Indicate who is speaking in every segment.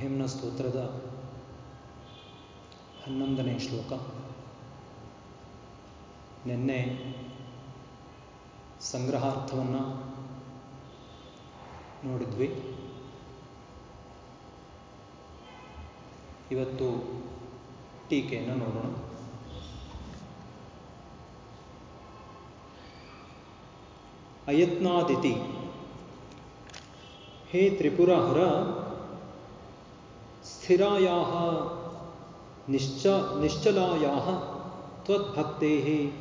Speaker 1: ಮಹಿಮ್ನ ಸ್ತೋತ್ರದ ಹನ್ನೊಂದನೇ ಶ್ಲೋಕ. ನಿನ್ನೆ ಸಂಗ್ರಹಾರ್ಥವನ್ನು ನೋಡಿದ್ವಿ. ಇವತ್ತು ಟೀಕೆಯನ್ನು ನೋಡೋಣ. ಅಯತ್ನಾದಿತಿ ಹೇ ತ್ರಿಪುರಹರ ಸ್ಥಿರಾಯಾ ನಿಶ್ಚ, ನಿಶ್ಚಲಾಯಾಹ, ತ್ವದ್ಭಕ್ತೆ,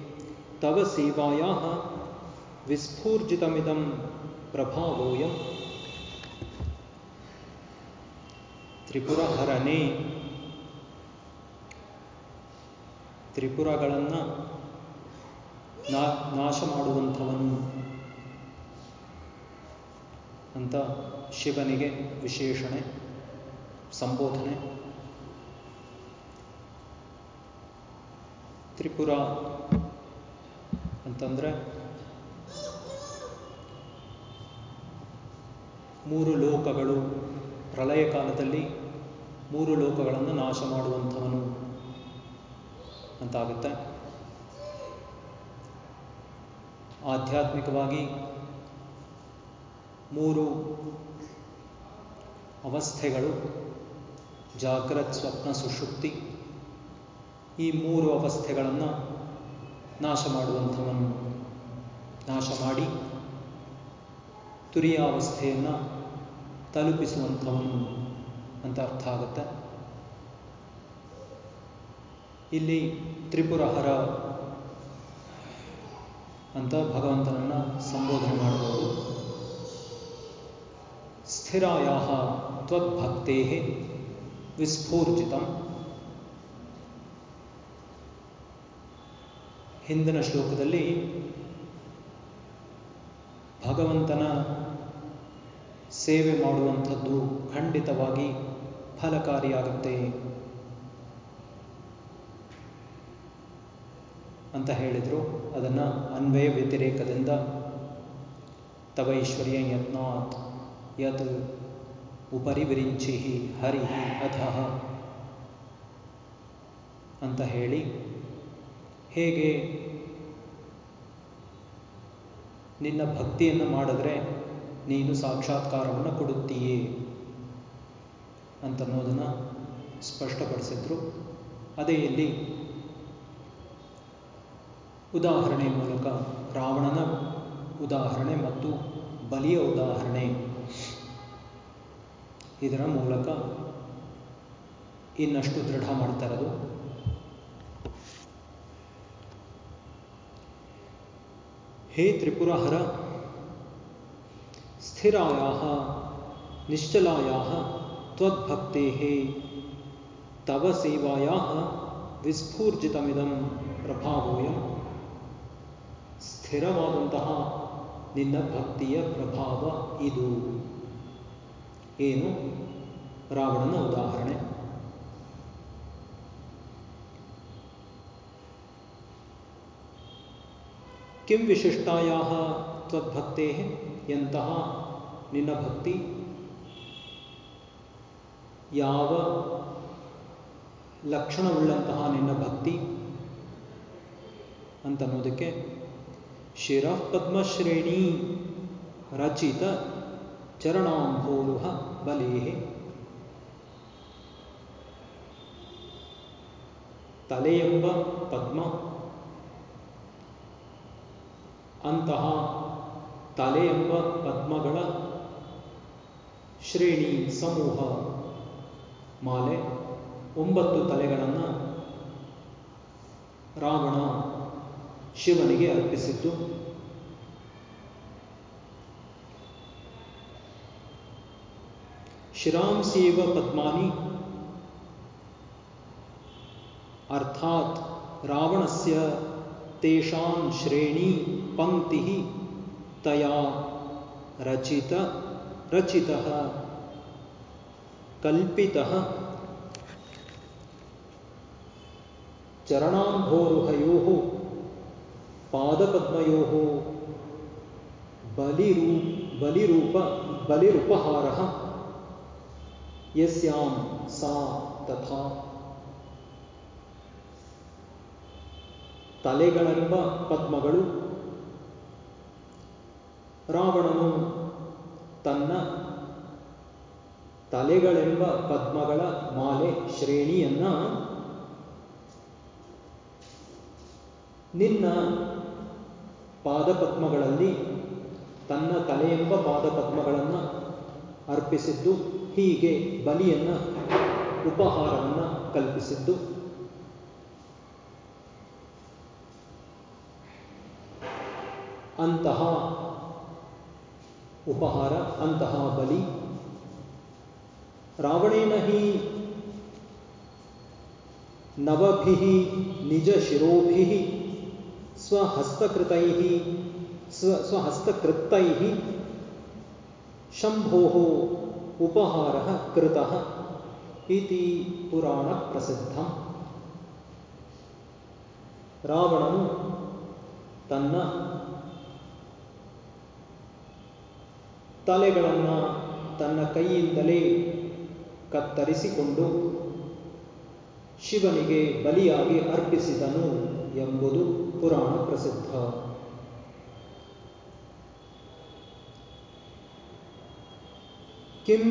Speaker 1: ತವ ಸೇವಾಯಾಹ, ವಿಸ್ಫೂರ್ಜಿತಮಿದಂ ಪ್ರಭಾವೋಯಂ. ತ್ರಿಪುರಹರನೇ ತ್ರಿಪುರಗಳನ್ನು ನಾ, ನಾಶ ಮಾಡುವಂಥವನು ಅಂತ ಶಿವನಿಗೆ ವಿಶೇಷಣೆ. ಸಂಬೋಧನೆ. ತ್ರಿಪುರ ಅಂತಂದರೆ ಮೂರು ಲೋಕಗಳು. ಪ್ರಳಯ ಕಾಲದಲ್ಲಿ ಮೂರು ಲೋಕಗಳನ್ನು ನಾಶ ಮಾಡುವಂಥವನು ಅಂತಾಗುತ್ತೆ. ಆಧ್ಯಾತ್ಮಿಕವಾಗಿ ಮೂರು ಅವಸ್ಥೆಗಳು. ಜಾಗ್ರತ್ ಸ್ವಪ್ನ ಸುಷುಪ್ತಿ. ಈ ಮೂರು ಅವಸ್ಥೆಗಳನ್ನು ನಾಶ ಮಾಡುವಂಥವನು ನಾಶ ಮಾಡಿ ತುರಿಯ ಅವಸ್ಥೆಯನ್ನು ತಲುಪಿಸುವಂಥವನು ಅಂತ ಅರ್ಥ ಆಗುತ್ತೆ. ಇಲ್ಲಿ ತ್ರಿಪುರಹರ ಅಂತ ಭಗವಂತನನ್ನು ಸಂಬೋಧನೆ ಮಾಡಬಹುದು. ಸ್ಥಿರಾಯ ತ್ವದ್ಭಕ್ತೇ ವಿಸ್ಫೂರ್ಜಿತ. ಹಿಂದಿನ ಶ್ಲೋಕದಲ್ಲಿ ಭಗವಂತನ ಸೇವೆ ಮಾಡುವಂಥದ್ದು ಖಂಡಿತವಾಗಿ ಫಲಕಾರಿಯಾಗುತ್ತೆ ಅಂತ ಹೇಳಿದರು. ಅದನ್ನು ಅನ್ವಯ ವ್ಯತಿರೇಕದಿಂದ ತವೈಶ್ವರ್ಯ ಯತ್ನಾತ್ ಯತ್ ಉಪರಿ ವಿರಿಂಚಿ ಹರಿ ಅಧಃ ಅಂತ ಹೇಳಿ ಹೇಗೆ ನಿನ್ನ ಭಕ್ತಿಯನ್ನು ಮಾಡಿದ್ರೆ ನೀನು ಸಾಕ್ಷಾತ್ಕಾರವನ್ನು ಕೊಡುತ್ತೀಯೇ ಅಂತನ್ನೋದನ್ನು ಸ್ಪಷ್ಟಪಡಿಸಿದ್ರು. ಅದೇ ಇಲ್ಲಿ ಉದಾಹರಣೆ ಮೂಲಕ ರಾವಣನ ಉದಾಹರಣೆ ಮತ್ತು ಬಲಿಯ ಉದಾಹರಣೆ. ಇದರ ಮೂಲಕ ಇನ್ನಷ್ಟು ದೃಢ ಮಾಡ್ತಾ ಇರೋದು. ಹೇ ತ್ರಿಪುರಹರ ಸ್ಥಿರಾಯ ನಿಶ್ಚಲಾಯ ತ್ವದ್ಭಕ್ತಿ ತವ ಸೇವಾಯ ವಿಸ್ಫೂರ್ಜಿತಮಿದಂ ಪ್ರಭಾವೋಯಂ. ಸ್ಥಿರವಾದಂತಹ ನಿನ್ನ ಭಕ್ತಿಯ ಪ್ರಭಾವ ಇದು. ಏನು ರಾವಣನ ಉದಾಹರಣೆ ಕಿಂ ವಿಶಿಷ್ಟಾಯ ತ್ವದ್ಭಕ್ತೆ ಎಂತಹ ನಿನ್ನ ಭಕ್ತಿ ಯಾವ ಲಕ್ಷಣವುಳ್ಳಂತಹ ನಿನ್ನ ಭಕ್ತಿ ಅಂತನ್ನೋದಕ್ಕೆ ಶಿರಃ ಪದ್ಮಶ್ರೇಣಿ ರಚಿತ ಚರಣಾಂಭೋರುಹ ಬಲೇಹೆ. ತಲೆಯೆಂಬ ಪದ್ಮ. ಅಂತಹ ಎಂಬ ಪದ್ಮಗಳ ಶ್ರೇಣಿ ಸಮೂಹ. ಮಾಲೆ ಒಂಬತ್ತು ತಲೆಗಳನ್ನು ರಾವಣ ಶಿವನಿಗೆ ಅರ್ಪಿಸಿದ್ದು. श्रीराम सेव पद्मानी। अर्थात रावणस्य तेषां श्रेणी पंक्ति तया रचित, रचितः, कल्पितः। चरणाम्भोरुहयोः, पादपद्मयोः, बलिरूप बलिरूप, बलिरुपहारः। ಯಸ್ಯಾಂ ಸಾ ತಥಾ ತಲೆಗಳೆಂಬ ಪದ್ಮಗಳು. ರಾವಣನು ತನ್ನ ತಲೆಗಳೆಂಬ ಪದ್ಮಗಳ ಮಾಲೆ ಶ್ರೇಣಿಯನ್ನ ನಿನ್ನ ಪಾದಪದ್ಮಗಳಲ್ಲಿ ತನ್ನ ತಲೆಯೆಂಬ ಪಾದಪದ್ಮಗಳನ್ನು ಅರ್ಪಿಸಿದ್ದು ಹೀಗೆ ಬಲಿಯನ್ನ, ಉಪಹಾರವನ್ನು ಕಲ್ಪಿಸಿದ್ದು. ಅಂತಹ ಉಪಹಾರ, ಅಂತಹ ಬಲಿ. ರಾವಣೇನ ಹಿ ನವಭಿ ನಿಜ ಶಿರೋಭಿ ಸ್ವಹಸ್ತಕೃತೈ, ಸ್ವ, ಸ್ವಹಸ್ತಕೃತ್ತೈ, ಶಂಭೋ ಉಪಹಾರ ಕೃತ ಇತಿ ಪುರಾಣ ಪ್ರಸಿದ್ಧ. ರಾವಣನು ತನ್ನ ತಲೆಗಳನ್ನು ತನ್ನ ಕೈಯಿಂದಲೇ ಕತ್ತರಿಸಿಕೊಂಡು ಶಿವನಿಗೆ ಬಲಿಯಾಗಿ ಅರ್ಪಿಸಿದನು ಎಂಬುದು ಪುರಾಣ ಪ್ರಸಿದ್ಧ. ಕಿಂ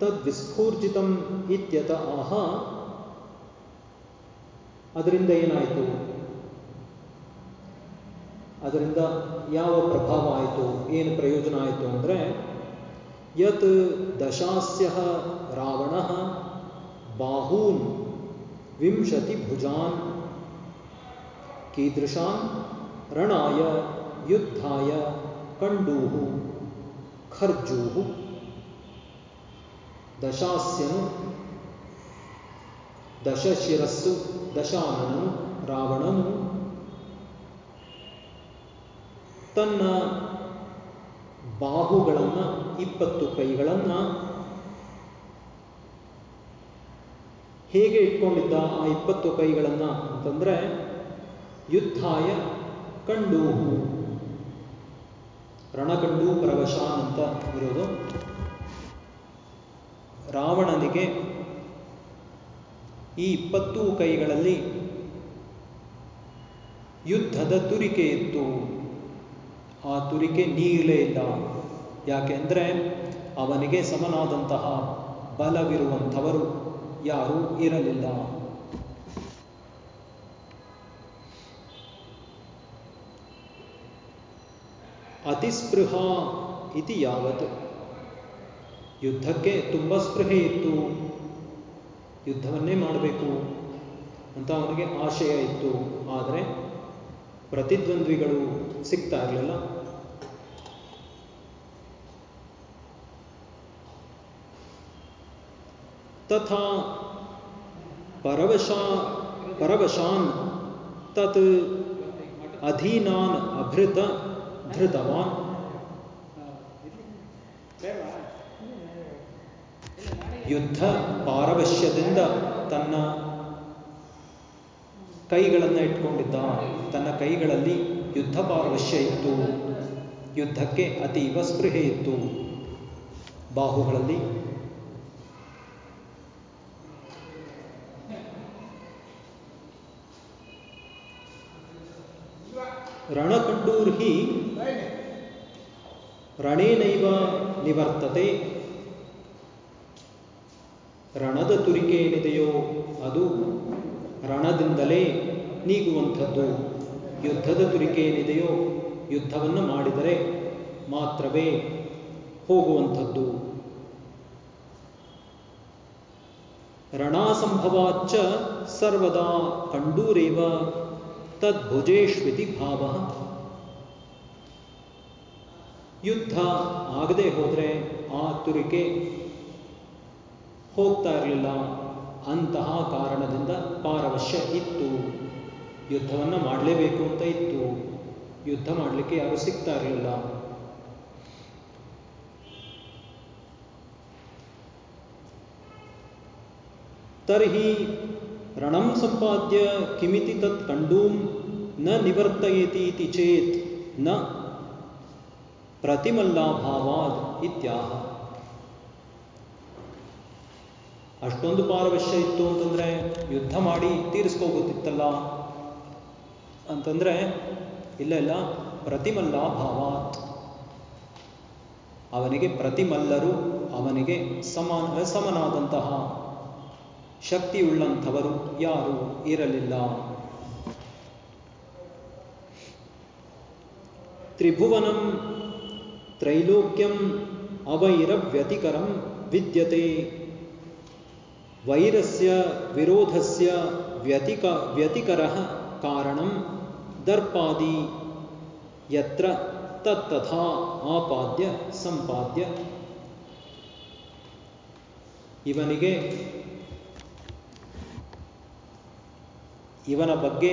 Speaker 1: ತದ್ವಿಸ್ಫೂರ್ಜಿತಂ ಇತ್ಯತ ಆಹ ಅದರಿಂದ ಏನಾಯಿತು ಅದರಿಂದ ಯಾವ ಪ್ರಭಾವ ಆಯಿತು ಏನು ಪ್ರಯೋಜನ ಆಯಿತು ಅಂದರೆ ಯತ್ ದಶಾಸ್ಯ ರಾವಣ ಬಾಹೂನ್ ವಿಂಶತಿ ಭುಜಾನ್ ಕೀದೃಶಾನ್ ರಣಾಯ ಯುದ್ಧಾಯ ಕಂಡೂಹು ಖರ್ಜೂಹು ದಶಾಸ್ಯನು, ದಶಶಿರಸ್ಸು, ದಶಾನನನು, ರಾವಣನು ತನ್ನ ಬಾಹುಗಳನ್ನು, ಇಪ್ಪತ್ತು ಕೈಗಳನ್ನು ಹೇಗೆ ಇಟ್ಕೊಂಡಿದ್ದ ಆ ಇಪ್ಪತ್ತು ಕೈಗಳನ್ನು ಅಂತಂದ್ರೆ, ಯುದ್ಧಾಯ ಕಂಡೂಹು ರಣಕಂಡು ಪ್ರವಶಾನ್ ಅಂತ ಇರೋದು. ರಾವಣನಿಗೆ ಈ ಇಪ್ಪತ್ತು ಕೈಗಳಲ್ಲಿ ಯುದ್ಧದ ತುರಿಕೆ ಇತ್ತು. ಆ ತುರಿಕೆ ನೀಗಲೇ ಇಲ್ಲ. ಯಾಕೆಂದರೆ ಅವನಿಗೆ ಸಮನಾದಂತಹ ಬಲವಿರುವಂಥವರು ಯಾರೂ ಇರಲಿಲ್ಲ. ಅತಿಸ್ಪೃಹ ಇತಿ ಯಾವತ್ ಯುದ್ಧಕ್ಕೆ ತುಂಬ ಸ್ಪೃಹೆ ಇತ್ತು. ಯುದ್ಧವನ್ನೇ ಮಾಡಬೇಕು ಅಂತ ಅವನಿಗೆ ಆಶಯ ಇತ್ತು. ಆದರೆ ಪ್ರತಿದ್ವಂದ್ವಿಗಳು ಸಿಗ್ತಾ ಇರಲಿಲ್ಲ. ತಥಾ ಪರವಶ, ಪರವಶಾನ್ ತತ್ ಅಧೀನಾನ್ ಅಭೃತ ಧೃತವಾನ್. ಯುದ್ಧ ಪಾರವಶ್ಯದಿಂದ ತನ್ನ ಕೈಗಳನ್ನು ಇಟ್ಕೊಂಡಿದ್ದ. ತನ್ನ ಕೈಗಳಲ್ಲಿ ಯುದ್ಧ ಪಾರವಶ್ಯ ಇತ್ತು. ಯುದ್ಧಕ್ಕೆ ಅತೀವ ಸ್ಪೃಹೆ ಇತ್ತು. ಬಾಹುಗಳಲ್ಲಿ ರಣಕಂಡೂರ್ಹಿ ರಣೇನೈವ ನಿವರ್ತತೆ ರಣದ ತುರಿಕೆ ಏನಿದೆಯೋ ಅದು ರಣದಿಂದಲೇ ನೀಗುವಂಥದ್ದು. ಯುದ್ಧದ ತುರಿಕೆ ಏನಿದೆಯೋ ಯುದ್ಧವನ್ನು ಮಾಡಿದರೆ ಮಾತ್ರವೇ ಹೋಗುವಂಥದ್ದು. ರಣಾಸಂಭವಾಚ್ಚ ಸರ್ವದಾ ಕಂಡೂರೇವ ತದ್ಭುಜೇಶ್ವಿತಿ ಭಾವ. ಯುದ್ಧ ಆಗದೆ ಹೋದರೆ ಆ ತುರಿಕೆ ಹೋಗ್ತಾ ಇರಲಿಲ್ಲ ಅಂತಹ ಕಾರಣದಿಂದ ಪಾರವಶ್ಯ ಇತ್ತು. ಯುದ್ಧವನ್ನು ಮಾಡಲೇಬೇಕು ಅಂತ ಇತ್ತು. ಯುದ್ಧ ಮಾಡಲಿಕ್ಕೆ ಯಾರು ಸಿಗ್ತಾ ಇರಲಿಲ್ಲ. ತರ್ಹಿ ರಣಂ ಸಂಪಾದ್ಯ ಕಿಮಿತಿ ತತ್ ಕಂಡೂಂ ನ ನಿವರ್ತಯತಿ ಇತಿ ಚೇತ್ನ ಪ್ರತಿಮಲ್ಲಾಭಾವಾದ್ ಇತ್ಯಾಹ. ಅಷ್ಟೊಂದು ಪಾರವಶ್ಯ ಇತ್ತು ಅಂತಂದ್ರೆ ಯುದ್ಧ ಮಾಡಿ ತೀರಿಸ್ಕೋಗುತ್ತಿತ್ತಲ್ಲ ಅಂತಂದ್ರೆ, ಇಲ್ಲ ಇಲ್ಲ ಪ್ರತಿಮಲ್ಲ ಭಾವಾತ್ ಅವನಿಗೆ ಪ್ರತಿಮಲ್ಲರು ಅವನಿಗೆ ಸಮಾನ, ಸಮನಾದಂತಹ ಶಕ್ತಿಯುಳ್ಳಂಥವರು ಯಾರು ಇರಲಿಲ್ಲ. ತ್ರಿಭುವನಂ ತ್ರೈಲೋಕ್ಯಂ ಅವೈರವ್ಯತಿಕರಂ ವಿದ್ಯತೆ. ವೈರಸ್ಯ ವಿರೋಧಸ್ಯ ವ್ಯತಿಕ ವ್ಯತಿಕರ ಕಾರಣ ದರ್ಪಾದಿ. ಯತ್ರ ತತ್ತಥಾ ಆಪಾದ್ಯ ಸಂಪಾದ್ಯ. ಇವನಿಗೆ ಇವನ ಬಗ್ಗೆ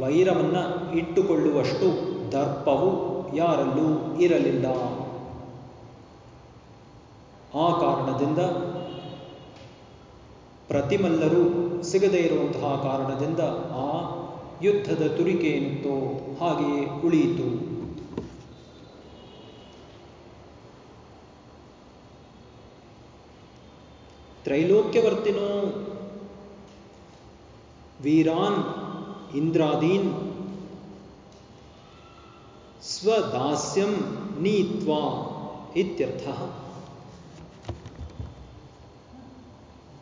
Speaker 1: ವೈರವನ್ನ ಇಟ್ಟುಕೊಳ್ಳುವಷ್ಟು ದರ್ಪವು ಯಾರಲ್ಲೂ ಇರಲಿಲ್ಲ. ಆ ಕಾರಣದಿಂದ ಪ್ರತಿಮಲ್ಲರೂ ಸಿಗದೇ ಇರುವಂತಹ ಕಾರಣದಿಂದ ಆ ಯುದ್ಧದ ತುರಿಕೆ ಏನಿತ್ತೋ ಹಾಗೆಯೇ ಉಳಿಯಿತು. ತ್ರೈಲೋಕ್ಯವರ್ತಿನೋ ವೀರಾನ್ ಇಂದ್ರಾದೀನ್ ಸ್ವದಾಸ್ಯಂ ನೀತ್ವಾ ಇತ್ಯರ್ಥ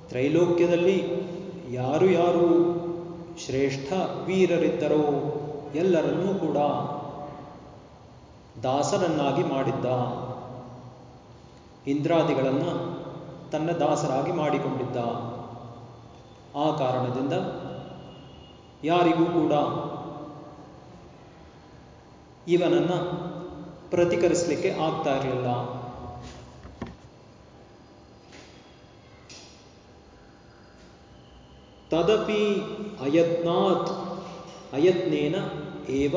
Speaker 1: ತ್ರೈಲೋಕ್ಯದಲ್ಲಿ ಯಾರು ಯಾರು ಶ್ರೇಷ್ಠ ವೀರರಿದ್ದರೋ ಎಲ್ಲರನ್ನೂ ಕೂಡ ದಾಸರನ್ನಾಗಿ ಮಾಡಿದ್ದ. ಇಂದ್ರಾದಿಗಳನ್ನು ತನ್ನ ದಾಸರಾಗಿ ಮಾಡಿಕೊಂಡಿದ್ದ. ಆ ಕಾರಣದಿಂದ ಯಾರಿಗೂ ಕೂಡ ಇವನನ್ನ ಪ್ರತಿಕರಿಸಲಿಕ್ಕೆ ಆಗ್ತಾ ಇರಲಿಲ್ಲ. ತದಪಿ ಅಯತ್ನಾತ್ ಅಯತ್ನೇನ ಏವ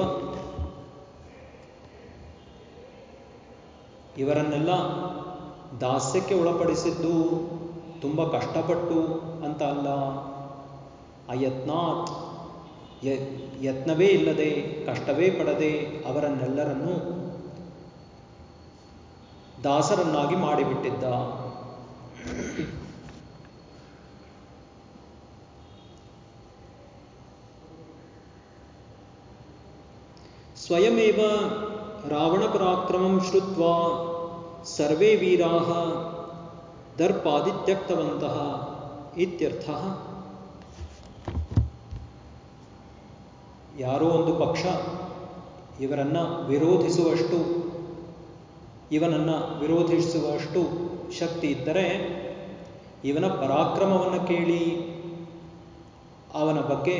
Speaker 1: ಇವರನ್ನೆಲ್ಲ ದಾಸ್ಯಕ್ಕೆ ಒಳಪಡಿಸಿದ್ದು, ತುಂಬ ಕಷ್ಟಪಟ್ಟು ಅಂತ ಅಲ್ಲ. ಅಯತ್ನಾತ್ ಯತ್ನವೇ ಇಲ್ಲದೆ, ಕಷ್ಟವೇ ಪಡದೆ ಅವರನ್ನೆಲ್ಲರನ್ನು ದಾಸರನ್ನಾಗಿ ಮಾಡಿಬಿಟ್ಟಿದ್ದ. ಸ್ವಯಮೇವ ರಾವಣಪರಾಕ್ರಮಂ ಶ್ರುತ್ವಾ ಸರ್ವೇ ವೀರಾ ದರ್ಪಾದಿ ತ್ಯಕ್ತವಂತಹ ಇತ್ಯರ್ಥ. ಯಾರೋ ಒಂದು ಪಕ್ಷ ಇವರನ್ನ ವಿರೋಧಿಸುವಷ್ಟು, ಇವನನ್ನ ವಿರೋಧಿಸುವಷ್ಟು ಶಕ್ತಿ ಇದ್ದರೆ ಇವನ ಪರಾಕ್ರಮವನ್ನು ಕೇಳಿ ಅವನ ಬಗ್ಗೆ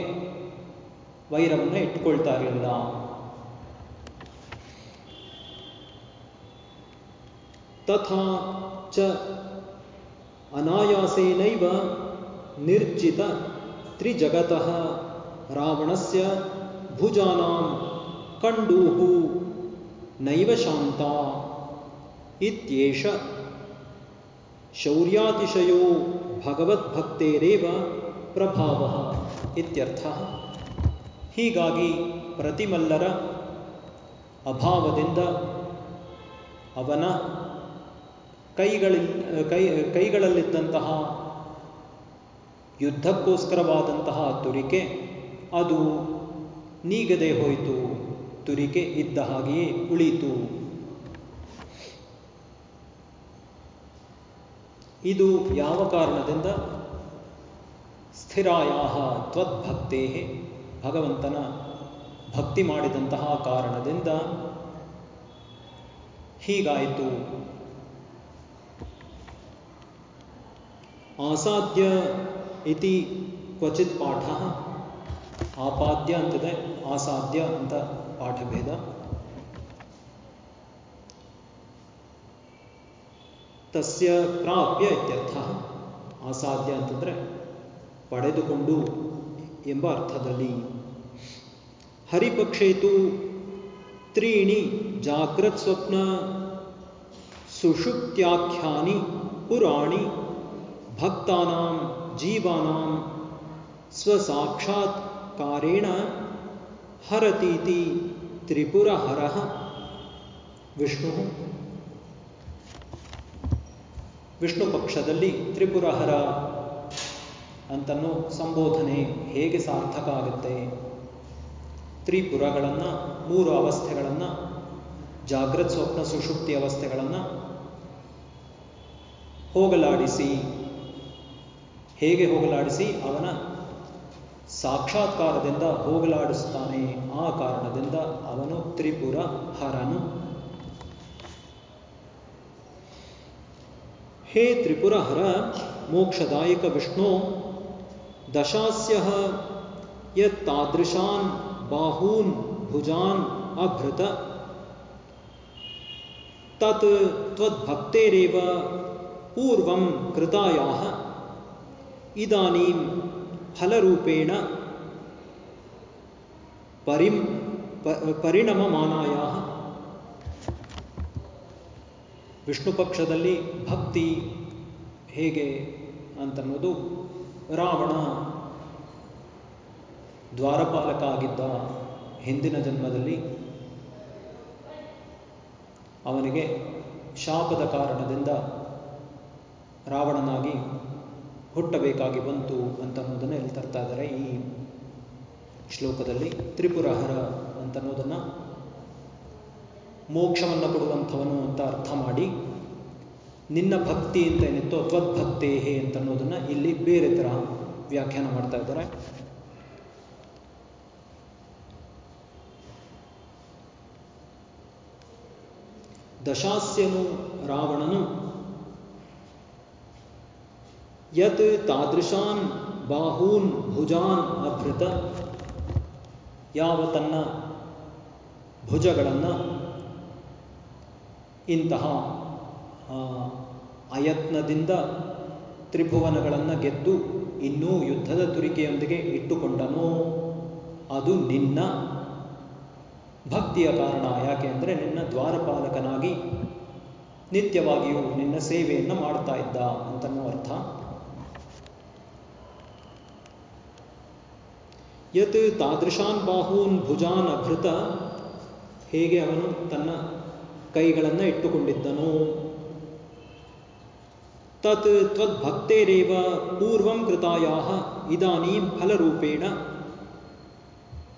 Speaker 1: ವೈರವನ್ನು ಇಟ್ಕೊಳ್ತಾ ಇರಲಿಲ್ಲ ತಥಾ ಚ ಅನಾಯಾಸೇನೈವ ನಿರ್ಜಿತ ತ್ರಿಜಗತಃ ರಾವಣಸ್ಯ ಭುಜಾನಾಂ ಕಂಡೂಹು ನೈವ ಶಾಂತ ಇತ್ಯೇಷ ಶೌರ್ಯಾತಿಶಯೋ ಭಗವದ್ಭಕ್ತೇರೇವ ಪ್ರಭಾವ ಇತ್ಯರ್ಥ ಹೀಗಾಗಿ ಪ್ರತಿಮಲ್ಲರ ಅಭಾವದಿಂದ ಅವನ ಕೈಗಳಿಲ್ ಕೈ, ಕೈಗಳಲ್ಲಿದ್ದಂತಹ ಯುದ್ಧಕ್ಕೋಸ್ಕರವಾದಂತಹ ತುರಿಕೆ, ಅದು ನೀಗದೆ ಹೋಯಿತು. ತುರಿಕೆ ಇದ್ದ ಹಾಗೆಯೇ ಉಳಿತು ಇದು ಯಾವ ಕಾರಣದಿಂದ? ಸ್ಥಿರಾಯ ತ್ವದ್ಭಕ್ತೇ ಭಗವಂತನ ಭಕ್ತಿ ಮಾಡಿದಂತಹ ಕಾರಣದಿಂದ ಹೀಗಾಯಿತು. ಆಸಾಧ್ಯ ಇತಿ ಕ್ವಚಿತ್ ಪಾಠ ಆಪಾದ್ಯ ಅಂತಿದೆ ಆಸಾಧ್ಯ ಅಂತ ಪಾಠಭೇದ ತಸ್ಯ ಪ್ರಾಪ್ಯ ಇತ್ಯರ್ಥ ಅಸಾಧ್ಯ ಅಂತಂದ್ರೆ ಪಡೆದುಕೊಂಡು ಎಂಬ ಅರ್ಥದಲ್ಲಿ ಹರಿಪಕ್ಷೇತು ತ್ರೀಣಿ ಜಾಗ್ರತ್ ಸ್ವಪ್ನ ಸುಷುಪ್ತ್ಯಾಖ್ಯಾನಿ ಪುರಾಣಿ ಭಕ್ತಾನಾಂ, ಜೀವಾನಾಂ ಸ್ವಸಾಕ್ಷಾತ್ಕಾರೇಣ ಹರತೀತಿ ತ್ರಿಪುರಹರ. ವಿಷ್ಣು. ವಿಷ್ಣು ಪಕ್ಷದಲ್ಲಿ ತ್ರಿಪುರಹರ ಅಂತನೋ ಸಂಬೋಧನೆ ಹೇಗೆ ಸಾರ್ಥಕ ಆಗುತ್ತೆ ತ್ರಿಪುರಗಳನ್ನು, ಮೂರು ಅವಸ್ಥೆಗಳನ್ನು ಜಾಗೃತ್ ಸ್ವಪ್ನ ಸುಷುಪ್ತಿ ಅವಸ್ಥೆಗಳನ್ನು ಹೋಗಲಾಡಿಸಿ ಹೇಗೆ ಹೋಗಲಾಡಿಸಿ ಅವನ ಸಾಕ್ಷಾತ್ಕಾರದಿಂದ ಹೋಗಲಾಡಿಸ್ತಾನೆ ಆ ಕಾರಣದಿಂದ ಅವನು ತ್ರಿಪುರ ಹರನು ಹೇ ತ್ರಿಪುರ ಹರ ಮೋಕ್ಷದಾಯಕ ವಿಷ್ಣು ದಶಾಸ್ಯ ಯತ್ತಾದೃಶಾನ್ ಬಾಹೂನ್ ಭುಜಾನ್ ಅಭೃತ ತತ್ ತ್ವದ್ಭಕ್ತೇರೇವ ಪೂರ್ವಂ ಕೃತಾಯಾಹ. ಇದಾನೀಂ ಫಲರೂಪೇಣ ಪರಿಂ ಪರಿಣಮಮಾನಾಯ ವಿಷ್ಣು ಪಕ್ಷದಲ್ಲಿ ಭಕ್ತಿ ಹೇಗೆ ಅಂತನ್ನೋದು ರಾವಣ ದ್ವಾರಪಾಲಕ ಆಗಿದ್ದ ಹಿಂದಿನ ಜನ್ಮದಲ್ಲಿ ಅವನಿಗೆ ಶಾಪದ ಕಾರಣದಿಂದ ರಾವಣನಾಗಿ ಹುಟ್ಟಬೇಕಾಗಿ ಬಂತು ಅಂತ ಅನ್ನೋದನ್ನು ಇಲ್ಲಿ ತರ್ತಾ ಇದ್ದಾರೆ ಈ ಶ್ಲೋಕದಲ್ಲಿ. ತ್ರಿಪುರಹರ ಅಂತ ಅನ್ನೋದನ್ನು ಮೋಕ್ಷವನ್ನು ಕೊಡುವಂಥವನು ಅಂತ ಅರ್ಥ ಮಾಡಿ, ನಿನ್ನ ಭಕ್ತಿ ಅಂತ ಏನಿತ್ತು ತ್ವದ್ಭಕ್ತೇಹೇ ಅಂತನ್ನೋದನ್ನು ಇಲ್ಲಿ ಬೇರೆ ಥರ ವ್ಯಾಖ್ಯಾನ ಮಾಡ್ತಾ ಇದ್ದಾರೆ ದಶಾಸ್ಯನು ರಾವಣನು ಯತ್ ತಾದೃಶಾನ್ ಬಾಹೂನ್ ಭುಜಾನ್ ಅಭೃತ ಯಾವ ತನ್ನ ಭುಜಗಳನ್ನು ಇಂತಹ ಅಯತ್ನದಿಂದ ತ್ರಿಭುವನಗಳನ್ನು ಗೆದ್ದು ಇನ್ನೂ ಯುದ್ಧದ ತುರಿಕೆಯೊಂದಿಗೆ ಇಟ್ಟುಕೊಂಡನೋ, ಅದು ನಿನ್ನ ಭಕ್ತಿಯ ಕಾರಣ. ಯಾಕೆ ಅಂದರೆ ನಿನ್ನ ದ್ವಾರಪಾಲಕನಾಗಿ ನಿತ್ಯವಾಗಿಯೂ ನಿನ್ನ ಸೇವೆಯನ್ನು ಮಾಡ್ತಾ ಇದ್ದ ಅಂತನೋ ಅರ್ಥ. ಯತ್ ತಾದೃಶಾನ್ ಬಾಹೂನ್ ಭುಜಾನ್ ಅಭೃತ. ಹೇಗೆ ಅವನು ತನ್ನ ಕೈಗಳನ್ನು ಇಟ್ಟುಕೊಂಡಿದ್ದನು? ತತ್ ತ್ವದ್ಭಕ್ತೇರೇವ ಪೂರ್ವಂ ಕೃತಾಯಾ ಇದಾನೀಂ ಫಲರೂಪೇಣ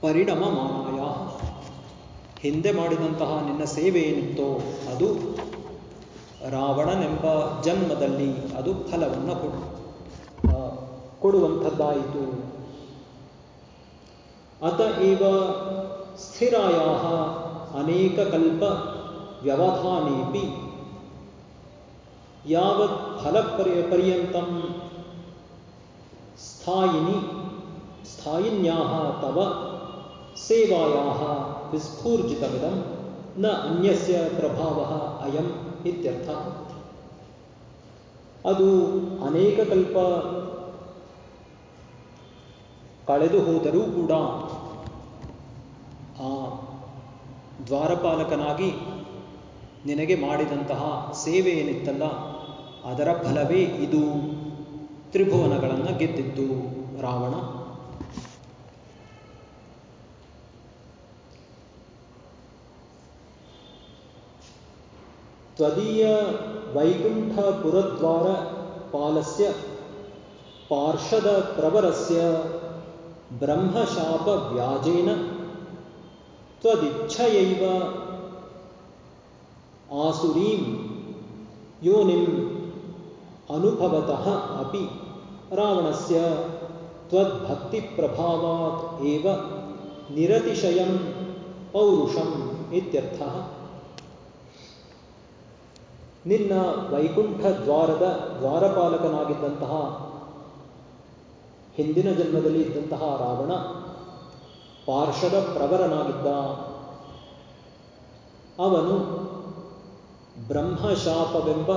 Speaker 1: ಪರಿಣಮ ಪರಿಣಮಮಾನಾಯ ಹಿಂದೆ ಮಾಡಿದಂತಹ ನಿನ್ನ ಸೇವೆ ಏನಿತ್ತೋ ಅದು ರಾವಣನೆಂಬ ಜನ್ಮದಲ್ಲಿ ಅದು ಫಲವನ್ನು ಕೊಡು ಕೊಡುವಂಥದ್ದಾಯಿತು. ಅತ ಏವ ಸ್ಥಿರಾಯಾ ಅನೇಕ ಕಲ್ಪ ವ್ಯವಧಾನೇಪಿ ಯಾವತ್ ಫಲಪರ್ಯ ಪರ್ಯಂತಂ ಸ್ಥಾಯಿನಿ ಸ್ಥಾಯಿನ್ಯಾಹ ತವ ಸೇವಾಯಾಹ ವಿಸ್ಫೂರ್ಜಿತವಿದಂ ನ ಅನ್ಯಸ್ಯ ಪ್ರಭಾವ ಅಯಂ ಇತ್ಯರ್ಥ ಅದು ಅನೇಕ ಕಲ್ಪ ಕಳೆದು ಹೋದರೂ ಕೂಡ ಆ ದ್ವಾರಪಾಲಕನಾಗಿ ನಿನಗೆ ಮಾಡಿದಂತಹ ಸೇವೆ ಏನಿತ್ತಲ್ಲ, ಅದರ ಫಲವೇ ಇದು. ತ್ರಿಭುವನಗಳನ್ನು ಗೆದ್ದಿದ್ದು ರಾವಣ. ತ್ವದೀಯ ವೈಕುಂಠ ಪುರದ್ವಾರ ಪಾಲಸ್ಯ ಪಾರ್ಷದ ಪ್ರವರಸ್ಯ ಬ್ರಹ್ಮಶಾಪ ವ್ಯಾಜೇನ ತ್ವದಿಚ್ಛಯೈವ ಆಸುರೀಂ ಯೋನಿಂ ಅನುಭವತಃ ಅಪಿ ರಾವಣಸ್ಯ ತ್ವದ್ಭಕ್ತಿಪ್ರಭಾವಾತ್ ಏವ ನಿರತಿಶಯಂ ಪೌರುಷಂ ಇತ್ಯರ್ಥಃ ನಿನ್ನ ವೈಕುಂಠ ದ್ವಾರದ ದ್ವಾರಪಾಲಕನಾಗಿದ್ದಂತಹ ಹಿಂದಿನ ಜನ್ಮದಲ್ಲಿ ಇದ್ದಂತಹ ರಾವಣ ಪಾರ್ಶ್ವದ ಪ್ರವರನಾಗಿದ್ದ. ಅವನು ಬ್ರಹ್ಮಶಾಪವೆಂಬ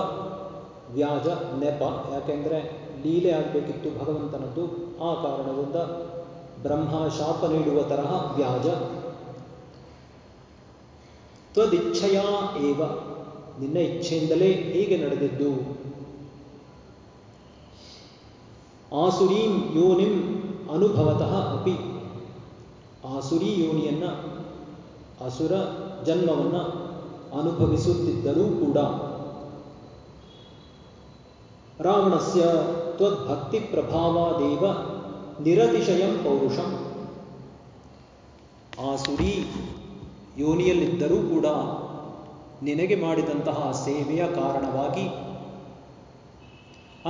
Speaker 1: ವ್ಯಾಜ, ನೆಪ, ಯಾಕೆಂದರೆ ಲೀಲೆ ಆಗಬೇಕಿತ್ತು ಭಗವಂತನದ್ದು, ಆ ಕಾರಣದಿಂದ ಬ್ರಹ್ಮ ಶಾಪ ನೀಡುವ ತರಹ ವ್ಯಾಜ. ತ್ವದಿಚ್ಛೆಯ ಏವ, ನಿನ್ನ ಇಚ್ಛೆಯಿಂದಲೇ ಹೀಗೆ ನಡೆದಿದ್ದು. ಆಸುರೀಂ ಯೋನಿಂ ಅನುಭವತಃ ಅಪಿ. ಆಸುರಿ ಯೋನಿಯನ್ನ ಅಸುರ ಜನ್ಮವನ್ನು ಅನುಭವಿಸುತ್ತಿದ್ದರೂ ಕೂಡ ರಾವಣಸ್ಯ ತ್ವದ್ಭಕ್ತಿ ಪ್ರಭಾವಾದೇವ ನಿರತಿಶಯಂ ಪೌರುಷಂ. ಆಸುರಿ ಯೋನಿಯಲ್ಲಿದ್ದರೂ ಕೂಡ ನಿನಗೆ ಮಾಡಿದಂತಹ ಸೇವೆಯ ಕಾರಣವಾಗಿ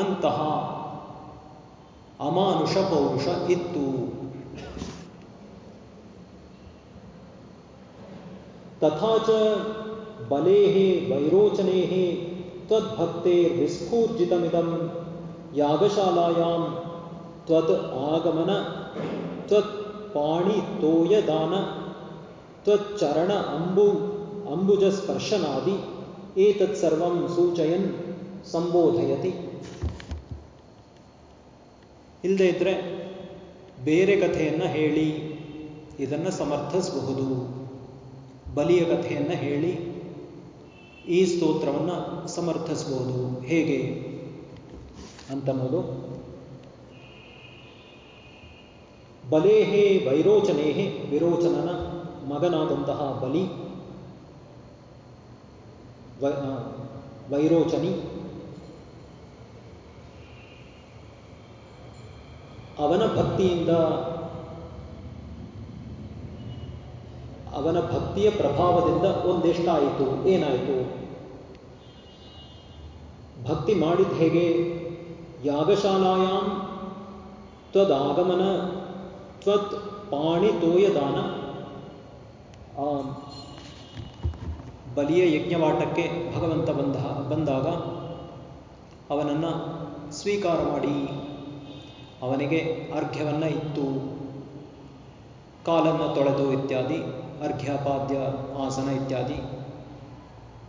Speaker 1: ಅಂತಹ अमानुष पौरुष इत्तु तथा च बले, वैरोचने तद्भक्तेर्विस्फूर्जितमिदं यागशालायां त्वत् आगमन त्वत्पाणितोयदान तरण अंबु अम्बुजस्पर्शनादि एक सूचयन् संबोधयती। ಇಲ್ಲದೆ ಇದ್ರೆ ಬೇರೆ ಕಥೆಯನ್ನು ಹೇಳಿ, ಇದನ್ನು ಸಮರ್ಥಿಸಬಹುದು. ಬಲಿಯ ಕಥೆಯನ್ನು ಹೇಳಿ, ಈ ಸ್ತೋತ್ರವನ್ನು ಸಮರ್ಥಿಸಬಹುದು. ಹೇಗೆ ಅಂತ ನೋಡು ಬಲೇಹೇ ವೈರೋಚನೇಹೇ ವಿರೋಚನನ ಮಗನಾದಂತಹ ಬಲಿ ವೈರೋಚನಿ. ಅವನ ಭಕ್ತಿಯಿಂದ ಅವನ ಭಕ್ತಿಯ ಪ್ರಭಾವದಿಂದ ಒಂದೆಷ್ಟಾಯಿತು, ಏನಾಯಿತು? ಭಕ್ತಿ ಮಾಡಿದ ಹೇಗೆ? ಯಾಗಶಾಲಾಯಾಮ್ ತ್ವದಾಗಮನ, ತ್ವತ್ ಪಾಣಿತೋಯದಾನ ಬಲಿಯ ಯಜ್ಞವಾಟಕ್ಕೆ ಭಗವಂತ ಬಂದ, ಬಂದಾಗ ಅವನನ್ನು ಸ್ವೀಕಾರ ಮಾಡಿ. ಅವನಿಗೆ ಅರ್ಘ್ಯವನ್ನು ಇತ್ತು. ಕಾಲನ್ನು ತೊಳೆದು ಇತ್ಯಾದಿ, ಅರ್ಘ್ಯಪಾದ್ಯ ಆಸನ ಇತ್ಯಾದಿ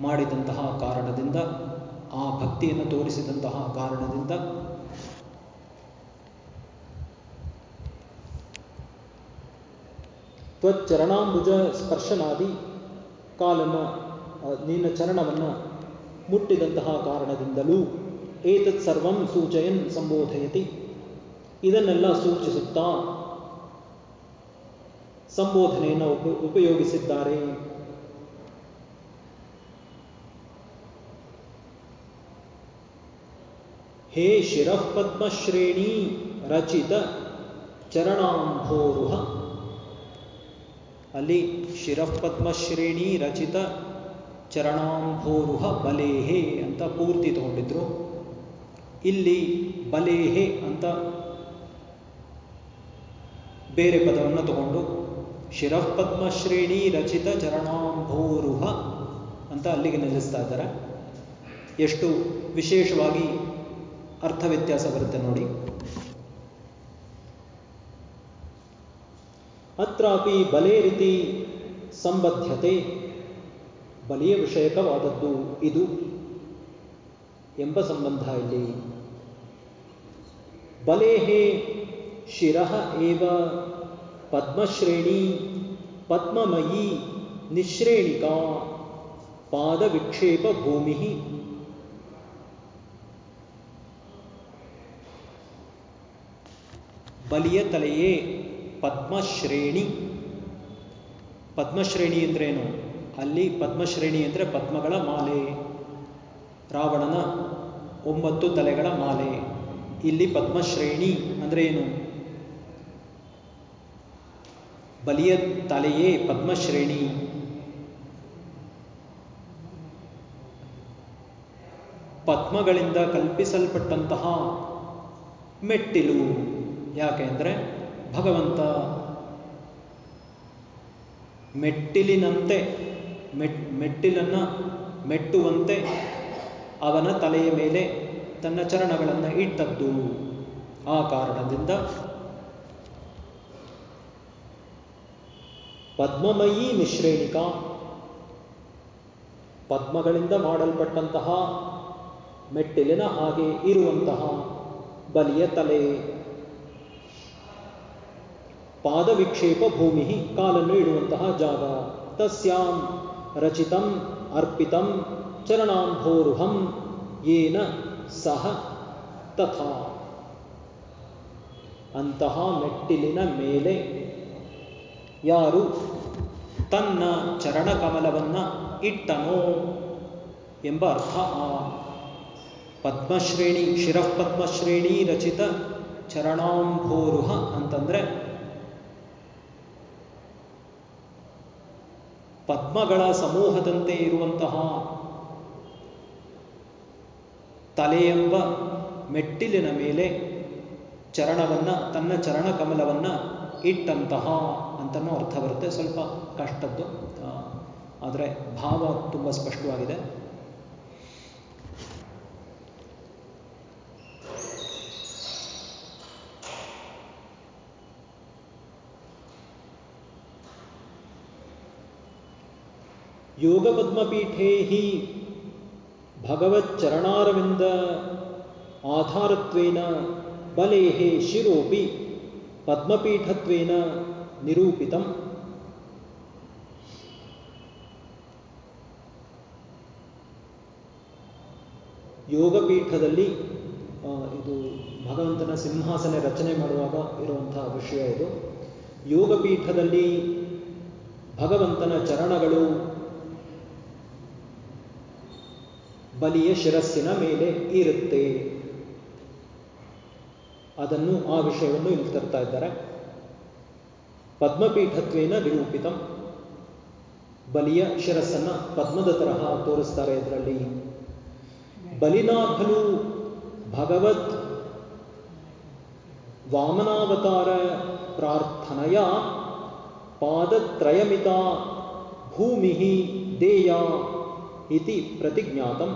Speaker 1: ಮಾಡಿದಂತಹ ಕಾರಣದಿಂದ, ಆ ಭಕ್ತಿಯನ್ನು ತೋರಿಸಿದಂತಹ ಕಾರಣದಿಂದ ತ್ವಚ್ಚರಣಾಂಬುಜ ಸ್ಪರ್ಶನಾದಿ ಕಾಲನ್ನು ನಿನ್ನ ಚರಣವನ್ನು ಮುಟ್ಟಿದಂತಹ ಕಾರಣದಿಂದಲೂ ಏತತ್ ಸರ್ವಂ ಸೂಚಯನ್ ಸಂಬೋಧಯತಿ. ಇದನ್ನೆಲ್ಲ ಸೂಚಿಸುತ್ತಾ ಸಂಬೋಧನೆಯನ್ನು ಉಪ, ಉಪಯೋಗಿಸಿದ್ದಾರೆ. ಹೇ ಶಿರಃ ಪದ್ಮಶ್ರೇಣಿ ರಚಿತ ಚರಣಾಂಭೋರುಹ. ಅಲ್ಲಿ ಶಿರಃ ಪದ್ಮಶ್ರೇಣಿ ರಚಿತ ಚರಣಾಂಭೋರುಹ ಬಲೇಹೆ ಅಂತ ಪೂರ್ತಿ ತಗೊಂಡಿದ್ರು. ಇಲ್ಲಿ ಬಲೇಹೆ ಅಂತ ಬೇರೆ ಪದವನ್ನು ತಗೊಂಡು, ಶಿರಃ ಪದ್ಮಶ್ರೇಣಿ ರಚಿತ ಚರಣಾಂಭೋರುಹ ಅಂತ ಅಲ್ಲಿಗೆ ನಿಲ್ಲಿಸ್ತಾ ಇದ್ದಾರೆ. ಎಷ್ಟು ವಿಶೇಷವಾಗಿ ಅರ್ಥ ವ್ಯತ್ಯಾಸ ಬರುತ್ತೆ ನೋಡಿ. ಅತ್ರಾಪಿ ಬಲೇ ರೀತಿ ಸಂಬದ್ಧತೆ, ಬಲಿಯ ವಿಷಯಕವಾದದ್ದು ಇದು ಎಂಬ ಸಂಬಂಧ ಇಲ್ಲಿ. ಬಲೇಹೇ ಶಿರಃ ಏವ ಪದ್ಮಶ್ರೇಣಿ ಪದ್ಮಮಯಿ ನಿಶ್ರೇಣಿಕಾ ಪಾದವಿಕ್ಷೇಪ ಭೂಮಿ ಬಲಿಯ ತಲೆಯೇ ಪದ್ಮಶ್ರೇಣಿ. ಪದ್ಮಶ್ರೇಣಿ ಅಂದ್ರೇನು? ಅಲ್ಲಿ ಪದ್ಮಶ್ರೇಣಿ ಅಂದರೆ ಪದ್ಮಗಳ ಮಾಲೆ. ರಾವಣನ ಒಂಬತ್ತು ತಲೆಗಳ ಮಾಲೆ. ಇಲ್ಲಿ ಪದ್ಮಶ್ರೇಣಿ ಅಂದರೆ ಏನು? ಬಲಿಯ ತಲೆಯೇ ಪದ್ಮಶ್ರೇಣಿ. ಪದ್ಮಗಳಿಂದ ಕಲ್ಪಿಸಲ್ಪಟ್ಟಂತಹ ಮೆಟ್ಟಿಲು ಯಾಕೆಂದರೆ ಭಗವಂತ ಮೆಟ್ಟಿಲಿನಂತೆ, ಮೆಟ್, ಮೆಟ್ಟಿಲನ್ನು ಮೆಟ್ಟುವಂತೆ ಅವನ ತಲೆಯ ಮೇಲೆ ತನ್ನ ಚರಣಗಳನ್ನು ಇಟ್ಟದ್ದು. ಆ ಕಾರಣದಿಂದ ಪದ್ಮಮಯೀ ನಿಶ್ರೇಣಿಕ. ಪದ್ಮಗಳಿಂದ ಮಾಡಲ್ಪಟ್ಟಂತಹ ಮೆಟ್ಟಿಲಿನ ಹಾಗೆ ಇರುವಂತಹ ಬಲಿಯ ತಲೆ. ಪಾದವಿಕ್ಷೇಪ ಭೂಮಿ ಕಾಲನ್ನು ಇಡುವಂತಹ ಜಾಗ. ತಸ್ಯಾಂ ರಚಿತಂ ಅರ್ಪಿತಂ ಚರಣಾಂಭೋರುಹಂ ಏನ ಸಹ ತಥಾ. ಅಂತಹ ಮೆಟ್ಟಿಲಿನ ಮೇಲೆ ಯಾರು? ತನ್ನ ಚರಣಕಮಲವನ್ನು ಇಟ್ಟನೋ ಎಂಬ ಅರ್ಥ ಆ. ಪದ್ಮಶ್ರೇಣಿ, ಶಿರಃ ಪದ್ಮಶ್ರೇಣಿ ರಚಿತ ಚರಣಾಂಭೋರುಹ ಅಂತಂದ್ರೆ ಪದ್ಮಗಳ ಸಮೂಹದಂತೆ ಇರುವಂತಹ ತಲೆಯೆಂಬ ಮೆಟ್ಟಿಲಿನ ಮೇಲೆ ಚರಣವನ್ನ, ತನ್ನ ಚರಣಕಮಲವನ್ನ ಇಟ್ಟಂತಹ ಅಂತನೂ ಅರ್ಥ ಬರುತ್ತೆ. ಸ್ವಲ್ಪ ಕಷ್ಟದ್ದು. ಆದರೆ ಭಾವ ತುಂಬ ಸ್ಪಷ್ಟವಾಗಿದೆ. ಯೋಗ ಯೋಗಪದ್ಮಪೀಠೇ ಹಿ ಭಗವಚ್ಚರಣಾರವಿಂದ ಆಧಾರತ್ವೇನ ಬಲೇಃ ಶಿರೋಪಿ ಪದ್ಮಪೀಠತ್ವೇನ ನಿರೂಪಿತಂ. ಯೋಗಪೀಠದಲ್ಲಿ ಇದು ಭಗವಂತನ ಸಿಂಹಾಸನ ರಚನೆ ಮಾಡುವಾಗ ಇರುವಂತಹ ವಿಷಯ ಇದು. ಯೋಗಪೀಠದಲ್ಲಿ ಭಗವಂತನ ಚರಣಗಳು ಬಲಿಯ ಶಿರಸ್ಸಿನ ಮೇಲೆ ಇರುತ್ತೆ. ಅದನ್ನು ಆ ವಿಷಯವನ್ನು ಇಲ್ಲಿ ತರ್ತಾ ಇದ್ದಾರೆ. ಪದ್ಮಪೀಠತ್ವೇನ ನಿರೂಪಿತಂ ಬಲಿಯ ಶಿರಸ್ಸನ್ನ ಪದ್ಮದ ತರಹ ತೋರಿಸ್ತಾರೆ ಇದರಲ್ಲಿ। ಬಲಿನಾ ಖಲು ಭಗವತ್ ವಾಮನಾವತಾರ ಪ್ರಾರ್ಥನೆಯ ಪಾದತ್ರಯಮಿತ ಭೂಮಿ ದೇಯ ಇತಿ ಪ್ರತಿಜ್ಞಾತಂ।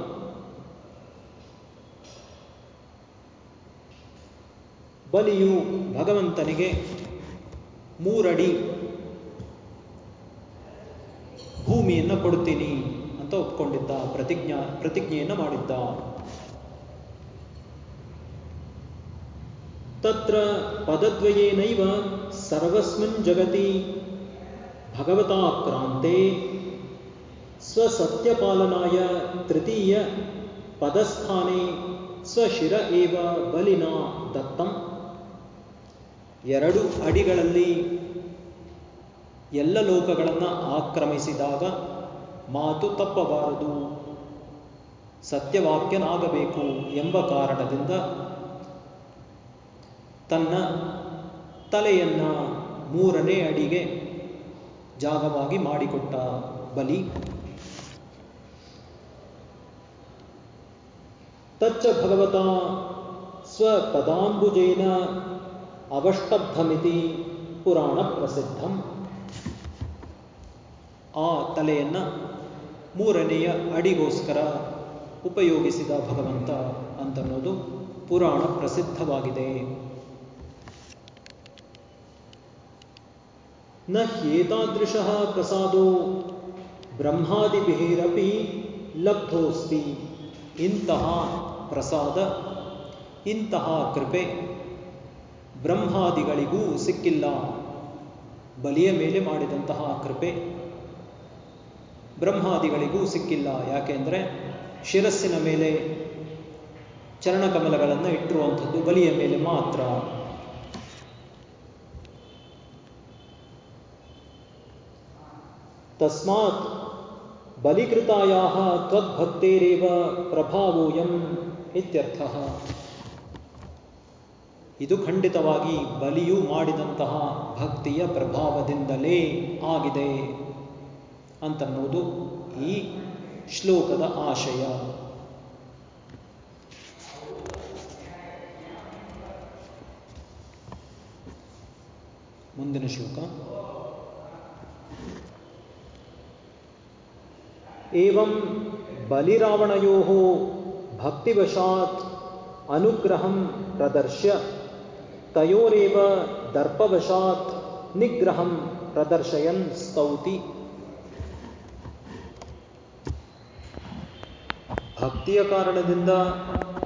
Speaker 1: ಬಲಿಯು ಭಗವಂತನಿಗೆ ಮೂರಡಿ ಭೂಮಿಯನ್ನು ಕೊಡ್ತೀನಿ ಅಂತ ಒಪ್ಕೊಂಡಿದ್ದ ಪ್ರತಿಜ್ಞಾ ಪ್ರತಿಜ್ಞೆಯನ್ನು ಮಾಡಿದ್ದ ತತ್ರ ಪದದ್ವಯೇನೈವ ಸರ್ವಸ್ಮಿನ್ ಜಗತಿ ಭಗವತಾ ಕ್ರಾಂತೆ ಸ್ವಸತ್ಯಪಾಲನಾಯ ತೃತೀಯ ಪದಸ್ಥಾನೆ ಸ್ವಶಿರ ಏವ ಬಲಿನ ದತ್ತಂ ಎರಡು ಅಡಿಗಳಲ್ಲಿ ಎಲ್ಲ ಲೋಕಗಳನ್ನು ಆಕ್ರಮಿಸಿದಾಗ ಮಾತು ತಪ್ಪಬಾರದು. ಸತ್ಯವಾಕ್ಯನಾಗಬೇಕು ಎಂಬ ಕಾರಣದಿಂದ ತನ್ನ ತಲೆಯನ್ನ ಮೂರನೇ ಅಡಿಗೆ ಜಾಗವಾಗಿ ಮಾಡಿಕೊಟ್ಟ ಬಲಿ. ತಚ್ಚ ಭಗವತ ಸ್ವಪದಾಂಬುಜೇನ ಅವಷ್ಟಬ್ಧಮಿತಿ ಪುರಾಣ ಪ್ರಸಿದ್ಧಂ ಆ ತಲೆಯನ್ನ ಮೂರನೆಯ ಅಡಿಗೋಸ್ಕರ ಉಪಯೋಗಿಸಿದ ಭಗವಂತ ಅಂತನ್ನೋದು ಪುರಾಣ ಪ್ರಸಿದ್ಧವಾಗಿದೆ ನ ಹ್ಯೇತಾದೃಶ ಪ್ರಸಾದೋ ಬ್ರಹ್ಮಾದಿಭಿರಪಿ ಲಬ್ಧೋಸ್ತಿ. ಇಂತಹ ಪ್ರಸಾದ, ಇಂತಹ ಕೃಪೆ ಬ್ರಹ್ಮಾದಿಗಳಿಗೂ ಸಿಕ್ಕಿಲ್ಲ. ಬಲಿಯ ಮೇಲೆ ಮಾಡಿದಂತಹ ಕೃಪೆ ಬ್ರಹ್ಮಾದಿಗಳಿಗೂ ಸಿಕ್ಕಿಲ್ಲ. ಯಾಕೆಂದರೆ ಶಿರಸ್ಸಿನ ಮೇಲೆ ಚರಣಕಮಲಗಳನ್ನು ಇಟ್ಟಿರುವಂಥದ್ದು ಬಲಿಯ ಮೇಲೆ ಮಾತ್ರ. ತಸ್ಮಾತ್ ಬಲಿಕೃತಾಯಾಹ ತ್ವದ್ಭಕ್ತೇರೇವ ಪ್ರಭಾವೋಯಂ ಇತ್ಯರ್ಥ. ಇದು ಖಂಡಿತವಾಗಿ ಬಲಿಯು ಮಾಡಿದಂತಹ ಭಕ್ತಿಯ ಪ್ರಭಾವದಿಂದಲೇ ಆಗಿದೆ ಅಂತನ್ನುವುದು ಈ ಶ್ಲೋಕದ ಆಶಯ. ಮುಂದಿನ ಶ್ಲೋಕ. ಏವಂ ಬಲಿರಾವಣಯೋ ಭಕ್ತಿವಶಾತ್ ಅನುಗ್ರಹಂ ಪ್ರದರ್ಶ್ಯ. ತಯೋರೇವ ದರ್ಪವಶಾತ್ ನಿಗ್ರಹಂ ಪ್ರದರ್ಶಯನ್ ಸ್ತೌತಿ ಭಕ್ತಿಯ ಕಾರಣದಿಂದ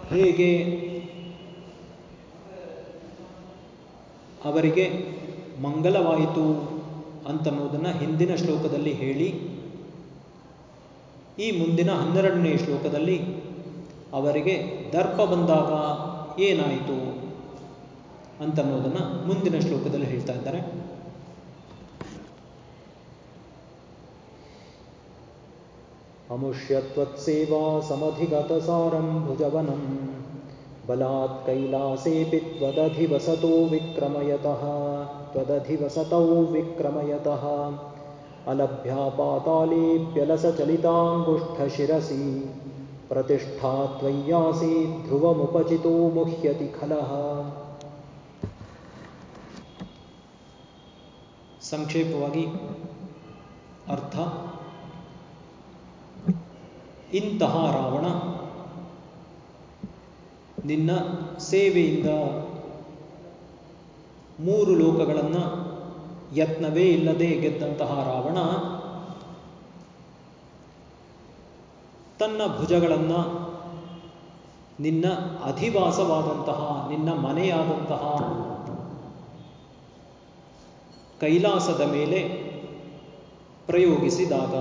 Speaker 1: ಹೇಗೆ ಅವರಿಗೆ ಮಂಗಲವಾಯಿತು ಅಂತನ್ನುವುದನ್ನು ಹಿಂದಿನ ಶ್ಲೋಕದಲ್ಲಿ ಹೇಳಿ, ಈ ಮುಂದಿನ ಹನ್ನೆರಡನೇ ಶ್ಲೋಕದಲ್ಲಿ ಅವರಿಗೆ ದರ್ಪ ಬಂದಾಗ ಏನಾಯಿತು? ಅಂತನ್ನೋದನ್ನು ಮುಂದಿನ ಶ್ಲೋಕದಲ್ಲಿ ಹೇಳ್ತಾ ಇದ್ದಾರೆ अमुष्यत्वत्सेवा समधिगतसारं भुजवनं बलात् कैलासेऽपि त्वदधिवसतो विक्रमयतः त्वदधिवसतौ विक्रमयतः अलभ्या पातालेऽप्यलसचलिताङ्गुष्ठशिरसि प्रतिष्ठा त्वय्यासीत् ध्रुवमुपचितो मुह्यति खलः ಸಂಕ್ಷೇಪವಾಗಿ ಅರ್ಥ. ಇಂತಹ ರಾವಣ ನಿನ್ನ ಸೇವೆಯಿಂದ ಮೂರು ಲೋಕಗಳನ್ನು ಯತ್ನವೇ ಇಲ್ಲದೆ ಗೆದ್ದಂತಹ ರಾವಣ ತನ್ನ ಭುಜಗಳನ್ನು ನಿನ್ನ ಅಧಿವಾಸವಾದಂತಹ, ನಿನ್ನ ಮನೆಯಾದಂತಹ ಕೈಲಾಸದ ಮೇಲೆ ಪ್ರಯೋಗಿಸಿದಾಗ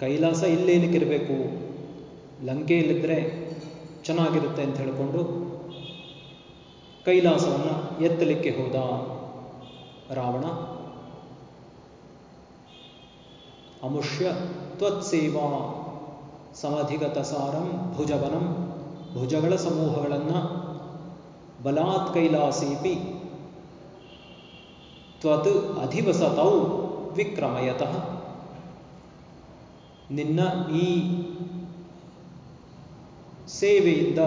Speaker 1: ಕೈಲಾಸ ಇಲ್ಲೇನಕ್ಕಿರಬೇಕು ಲಂಕೆಯಲ್ಲಿದ್ದರೆ ಚೆನ್ನಾಗಿರುತ್ತೆ ಅಂತ ಹೇಳಿಕೊಂಡು ಕೈಲಾಸವನ್ನು ಎತ್ತಲಿಕ್ಕೆ ಹೋದ ರಾವಣ. ಅಮುಷ್ಯ ತ್ವತ್ಸೇವಾ ಸಮಧಿಗತ ಸಾರಂ ಭುಜವನಂ ಭುಜಗಳ ಸಮೂಹಗಳನ್ನು ಬಲಾತ್ ಕೈಲಾಸೀಪಿ. ತ್ವತ್ ಅಧಿವಸತೌ ವಿಕ್ರಮಯತಃ. ನಿನ್ನ ಈ ಸೇವೆಯಿಂದ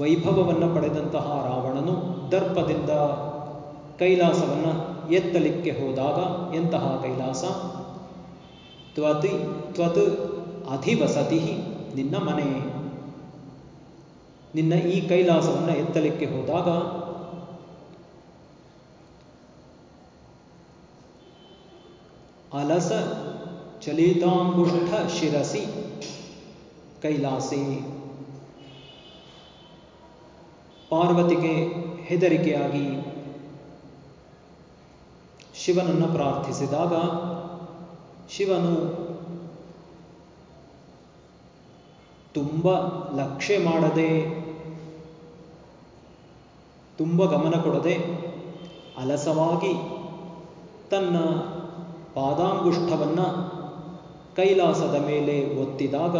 Speaker 1: ವೈಭವವನ್ನು ಪಡೆದಂತಹ ರಾವಣನು ದರ್ಪದಿಂದ ಕೈಲಾಸವನ್ನು ಎತ್ತಲಿಕ್ಕೆ ಹೋದಾಗ ಎಂತಹ ಕೈಲಾಸ? ತ್ವತಿ, ತ್ವತ್ ಅಧಿವಸತಿ ನಿನ್ನ ಮನೆ. ನಿನ್ನ ಈ ಕೈಲಾಸವನ್ನು ಎತ್ತಲಿಕ್ಕೆ ಹೋದಾಗ ಅಲಸ ಚಲಿತಾಂಗುಷ್ಠ ಶಿರಸಿ ಕೈಲಾಸೆ. ಪಾರ್ವತಿಗೆ ಹೆದರಿಕೆಯಾಗಿ ಶಿವನನ್ನು ಪ್ರಾರ್ಥಿಸಿದಾಗ ಶಿವನು ತುಂಬ ಲಕ್ಷ್ಯ ಮಾಡದೆ ತುಂಬ ಗಮನ ಕೊಡದೆ ಅಲಸವಾಗಿ ತನ್ನ ಪಾದಾಂಗುಷ್ಠವನ್ನು ಕೈಲಾಸದ ಮೇಲೆ ಒತ್ತಿದಾಗ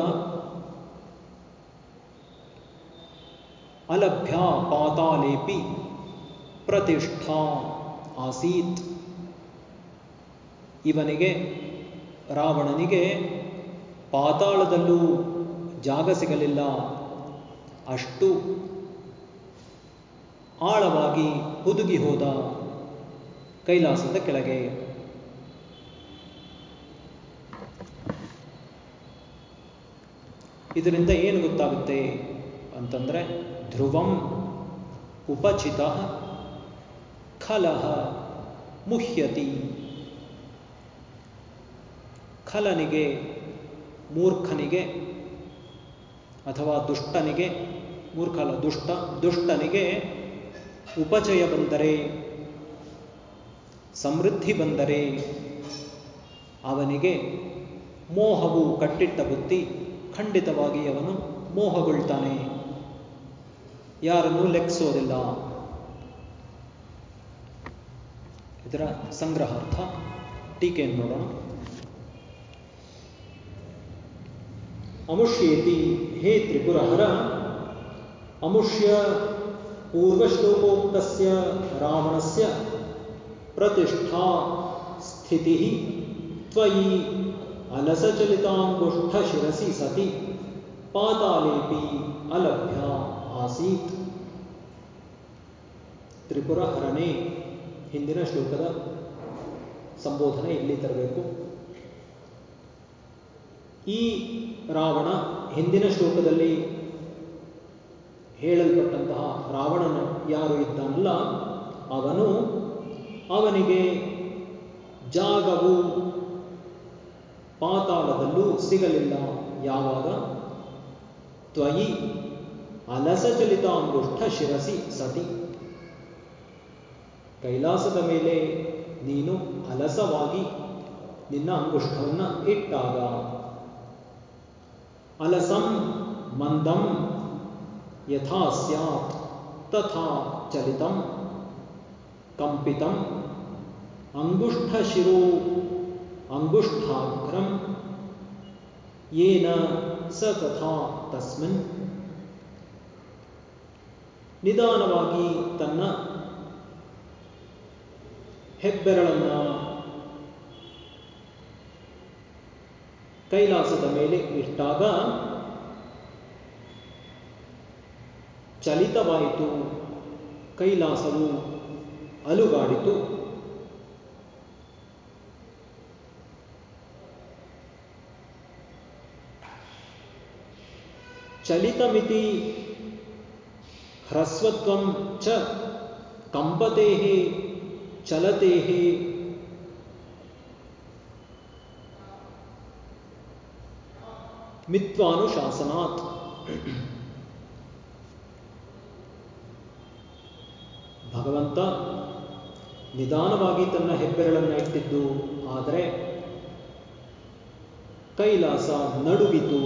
Speaker 1: ಅಲಭ್ಯ ಪಾತಾಲೇಪಿ ಪ್ರತಿಷ್ಠಾ ಆಸೀತ್. ಇವನಿಗೆ ರಾವಣನಿಗೆ ಪಾತಾಳದಲ್ಲೂ ಜಾಗ ಸಿಗಲಿಲ್ಲ. ಅಷ್ಟು ಆಳವಾಗಿ ಹುದುಗಿ ಹೋದ ಕೈಲಾಸದ ಕೆಳಗೆ. ಇದರಿಂದ ಏನು ಗೊತ್ತಾಗುತ್ತೆ ಅಂತಂದ್ರೆ ಧ್ರುವಂ ಉಪಚಿತ ಖಲಹ ಮುಹ್ಯತಿ. ಖಲನಿಗೆ, ಮೂರ್ಖನಿಗೆ ಅಥವಾ ದುಷ್ಟನಿಗೆ ಮೂರ್ಖಲ ದುಷ್ಟ, ದುಷ್ಟನಿಗೆ ಉಪಚಯ ಬಂದರೆ, ಸಮೃದ್ಧಿ ಬಂದರೆ ಅವನಿಗೆ ಮೋಹವು ಕಟ್ಟಿಟ್ಟ ಬುತ್ತಿ ಖಂಡಿತವಾಗಿ ಅವನು ಮೋಹಗೊಳ್ತಾನೆ. ಯಾರನ್ನು ಲೆಕ್ಕಿಸೋದಿಲ್ಲ ಇದರ ಸಂಗ್ರಹಾರ್ಥ ಟೀಕೆಯನ್ನು ನೋಡೋಣ. ಅಮುಷ್ಯೇತಿ ಹೇ ತ್ರಿಪುರಹರ, ಅಮುಷ್ಯ ಪೂರ್ವಶ್ಲೋಕೋಕ್ತಸ್ಯ ರಾವಣಸ್ಯ ಪ್ರತಿಷ್ಠಾ ಸ್ಥಿತಿ ತ್ವಯಿ ಅಲಸಚಲಿತಾಂಗುಷ್ಠ ಶಿರಸಿ ಸತಿ ಪಾತಾಲೇಪಿ ಅಲಭ್ಯ ಆಸೀತ್ ತ್ರಿಪುರ ಹರನೇ ಹಿಂದಿನ ಶ್ಲೋಕದ ಸಂಬೋಧನೆ ಇಲ್ಲಿ ತರಬೇಕು. ಈ ರಾವಣ ಹಿಂದಿನ ಶ್ಲೋಕದಲ್ಲಿ ಹೇಳಲ್ಪಟ್ಟಂತಹ ರಾವಣನು ಯಾರು ಇದ್ದಾನಲ್ಲ, ಅವನು ಅವನಿಗೆ ಜಾಗವು ಪಾತಾಳದಲ್ಲೂ ಸಿಗಲಿಲ್ಲ. ಯಾವಾಗ? ತ್ವಯಿ ಅಲಸಚಲಿತಾಂಗುಷ್ಠ ಶಿರಸಿ ಸತಿ. ಕೈಲಾಸದ ಮೇಲೆ ನೀನು ಅಲಸವಾಗಿ ನಿನ್ನ ಅಂಗುಷ್ಠವನ್ನು ಇಟ್ಟಾಗ ಅಲಸಂ ಮಂದಂ ಯಥಾ ಸ್ಯಾತ್ ತಥಾ ಚಲಿತಂ ಕಂಪಿತಂ ಅಂಗುಷ್ಠಶಿರೋ ಅಂಗುಷ್ಠಾಗ್ರಂ ಏನ ಸ ತಥಾ ತಸ್ಮಿನ್ ನಿಧಾನವಾಗಿ ತನ್ನ ಹೆಬ್ಬೆರಳನ್ನು ಕೈಲಾಸದ ಮೇಲೆ ಇಟ್ಟಾಗ ಚಲಿತವಾಯಿತು ಕೈಲಾಸವು ಅಲುಗಾಡಿತು. ಚಲಿತಮಿತಿ ಹ್ರಸ್ವತ್ವಂ ಚ ಕಂಪತೆ ಚಲತೆ ಮಿತ್ವಾನುಶಾಸನಾತ್. ಭಗವಂತ ನಿಧಾನವಾಗಿ ತನ್ನ ಹೆಬ್ಬೆರಳನ್ನು ಇಟ್ಟಿದ್ದು, ಆದರೆ ಕೈಲಾಸ ನಡುಗಿತು.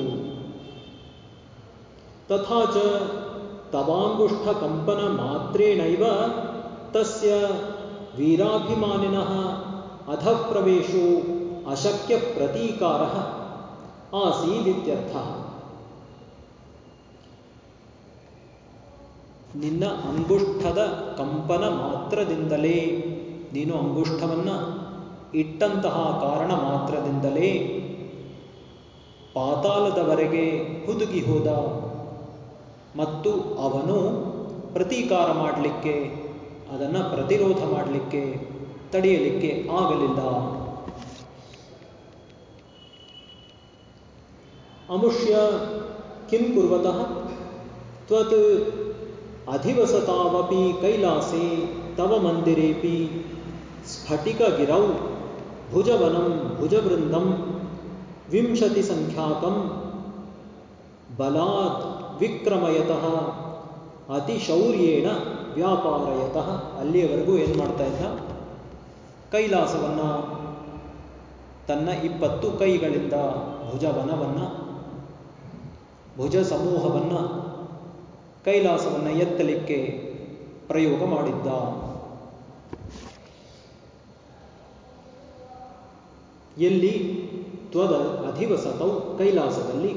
Speaker 1: ತಥಾಚ ತವಾಂಗುಷ್ಠ ಕಂಪನ ಮಾತ್ರೇಣೈವ ತಸ್ಯ ವೀರಾಭಿಮಾನಿನಃ ಅಧಃಪ್ರವೇಶೋ ಅಶಕ್ಯ ಪ್ರತೀಕಾರ ಆಸೀದಿತ್ಯರ್ಥ. ನಿನ್ನ ಅಂಗುಷ್ಠದ ಕಂಪನ ಮಾತ್ರದಿಂದಲೇ, ನೀನು ಅಂಗುಷ್ಠವನ್ನು ಇಟ್ಟಂತಹ ಕಾರಣ ಮಾತ್ರದಿಂದಲೇ ಪಾತಾಳದವರೆಗೆ ಹುದುಗಿ ಹೋದ ಮತ್ತು ಅವನು ಪ್ರತೀಕಾರ ಮಾಡಲಿಕ್ಕೆ, ಅದನ್ನು ಪ್ರತಿರೋಧ ಮಾಡಲಿಕ್ಕೆ ತಡೆಯಲಿಕ್ಕೆ ಆಗಲಿಲ್ಲ. ಅಮುಷ್ಯ ಕಿಂ ಕುರ್ವತಃ ತ್ವತ್ ಅಧಿವಸತಾವಪಿ ಕೈಲಾಸೆ ತವ ಮಂದಿರೇಪಿ ಸ್ಫಟಿಕಗಿರೌ ಭುಜವನಂ ಭುಜವೃಂದಂ ವಿಂಶತಿ ಸಂಖ್ಯಾತಂ ಬಲಾತ್ ವಿಕ್ರಮಯತಃ ಅತಿಶೌರ್ಯೇಣ ವ್ಯಾಪಾರಯತಃ. ಅಲ್ಲಿಯವರೆಗೂ ಏನು ಮಾಡ್ತಾ ಇದ್ದ? ಕೈಲಾಸವನ್ನು ತನ್ನ ಇಪ್ಪತ್ತು ಕೈಗಳಿಂದ ಭುಜವನವನ್ನು ಭುಜ ಸಮೂಹವನ್ನು ಕೈಲಾಸವನ್ನು ಎತ್ತಲಿಕ್ಕೆ ಪ್ರಯೋಗ ಮಾಡಿದ್ದ. ಎಲ್ಲಿ ತ್ವದ ಅಧಿವಸತವು ಕೈಲಾಸದಲ್ಲಿ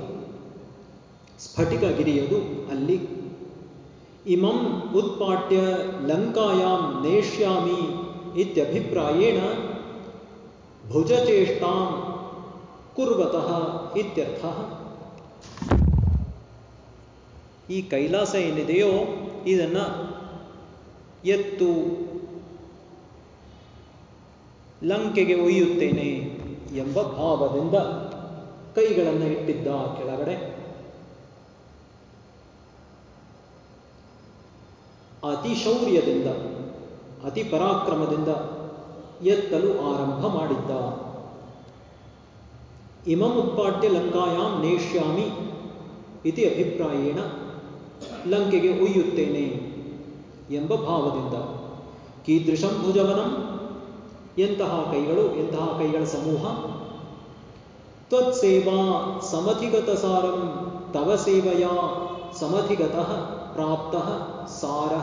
Speaker 1: ಸ್ಫಟಿಕಗಿರಿಯದು ಅಲ್ಲಿ. ಇಮಂ ಉತ್ಪಾಟ್ಯ ಲಂಕಾಯಾಂ ನೇಷ್ಯಾಮಿ ಇತ್ಯಭಿಪ್ರಾಯೇಣ ಭುಜಚೇಷ್ಟಾಂ ಕುರ್ವತಃ ಇತ್ಯರ್ಥ. ಈ ಕೈಲಾಸ ಏನಿದೆಯೋ ಇದನ್ನ ಎತ್ತು ಲಂಕೆಗೆ ಒಯ್ಯುತ್ತೇನೆ ಎಂಬ ಭಾವದಿಂದ ಕೈಗಳನ್ನು ಇಟ್ಟಿದ್ದ ಕೆಳಗಡೆ. ಅತಿ ಶೌರ್ಯದಿಂದ ಅತಿ ಪರಾಕ್ರಮದಿಂದ ಎತ್ತಲು ಆರಂಭ ಮಾಡಿದ್ದ. ಇಮಂ ಉತ್ಪಾಟ್ಯ ಲಂಕಾಯಾಂ ನೇಷ್ಯಾಮಿ ಇತಿ ಅಭಿಪ್ರಾಯೇಣ ಲಂಕೆಗೆ ಒಯ್ಯುತ್ತೇನೆ ಎಂಬ ಭಾವದಿಂದ. ಕೀದೃಶಂ ಭುಜವನಂ. ಎಂತಹ ಕೈಗಳು, ಎಂತಹ ಕೈಗಳ ಸಮೂಹ? ತ್ವತ್ಸೇವಾ ಸಮಧಿಗತ ಸಾರಂ, ತವ ಸೇವೆಯ ಸಮಧಿಗತಃ ಪ್ರಾಪ್ತ ಸಾರ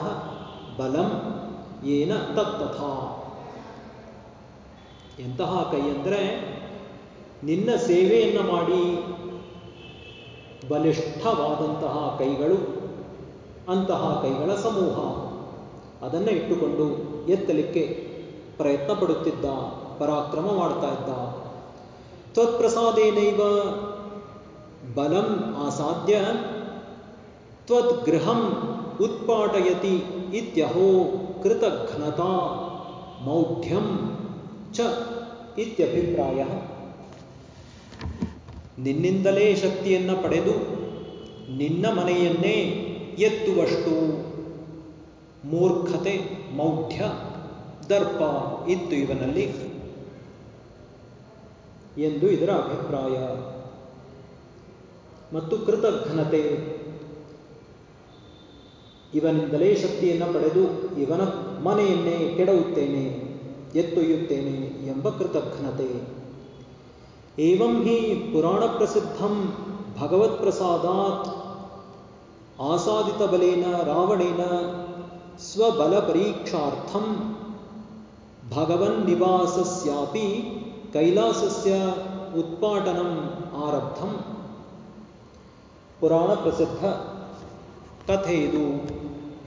Speaker 1: ಬಲಂ ಏನ ತತ್ತಥಾ. ಎಂತಹ ಕೈ ಅಂದರೆ, ನಿನ್ನ ಸೇವೆಯನ್ನು ಮಾಡಿ ಬಲಿಷ್ಠವಾದಂತಹ ಕೈಗಳು ಅಂತಹ ಕೈಗಳ ಸಮೂಹ. ಅದನ್ನು ಇಟ್ಟುಕೊಂಡು ಎತ್ತಲಿಕ್ಕೆ ಪ್ರಯತ್ನ ಪಡುತ್ತಿದ್ದ ಪರಾಕ್ರಮ ಮಾಡ್ತಾ ಇದ್ದ. ತ್ವತ್ಪ್ರಸಾದೇನೈವ? ಬಲಂ ತ್ವತ್ ತ್ವದ್ಗೃಹಂ ಉತ್ಪಾಟಯತಿ ಇತ್ಯಹೋ ಕೃತಘ್ನತಾ ಮೌಢ್ಯಂ ಚ ಇತ್ಯಭಿಪ್ರಾಯ. ನಿನ್ನಿಂದಲೇ ಶಕ್ತಿಯನ್ನು ಪಡೆದು ನಿನ್ನ ಮನೆಯನ್ನೇ ಎತ್ತುವಷ್ಟು. ಮೂರ್ಖತೆ, ಮೌಢ್ಯ, ದರ್ಪ ಇತ್ತು ಇವನಲ್ಲಿ ಎಂದು ಇದರ ಅಭಿಪ್ರಾಯ. ಮತ್ತು ಕೃತಘ್ನತೆ. ಇವನಿಂದಲೇ ಶಕ್ತಿಯನ್ನು ಪಡೆದು ಇವನ ಮನೆಯನ್ನೇ ಕೆಡವುತ್ತೇನೆ, ಎತ್ತೊಯ್ಯುತ್ತೇನೆ ಎಂಬ ಕೃತಘ್ನತೆ. ಏವಂ ಹಿ ಪುರಾಣ ಪ್ರಸಿದ್ಧಂ ಭಗವತ್ ಪ್ರಸಾದಾತ್ ಆಸಾದಿತ ಬಲೇನ, ರಾವಣೇನ ಸ್ವಬಲ ಪರೀಕ್ಷಾರ್ಥಂ ಭಗವನ್ನಿವಾಸಸ್ಯಾಪಿ ಕೈಲಾಸಸ್ಯ ಉತ್ಪಾಟನಂ ಆರಬ್ಧಂ. ಪುರಾಣ ಪ್ರಸಿದ್ಧ ಕಥೆ ಇದು.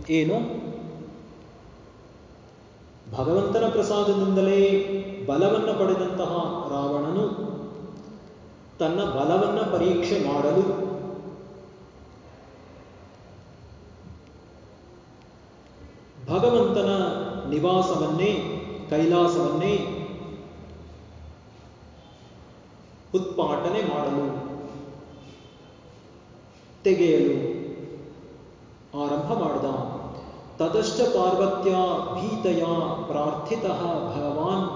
Speaker 1: ಏನು? ಭಗವಂತನ ಪ್ರಸಾದದಿಂದಲೇ ಬಲವನ್ನು ಪಡೆದಂತಹ ರಾವಣನು ತನ್ನ ಬಲವನ್ನು ಪರೀಕ್ಷೆ ಮಾಡಲು ಭಗವಂತನ ನಿವಾಸವನ್ನೇ, ಕೈಲಾಸವನ್ನೇ ಉತ್ಪಾಟನೆ ಮಾಡಲು, ತೆಗೆಯಲು ಆರಂಭ ಮಾಡಿದ. ತತಶ್ಚ ಪಾರ್ವತ್ಯ ಭೀತಯ ಪ್ರಾರ್ಥಿತ ಭಗವಾನ್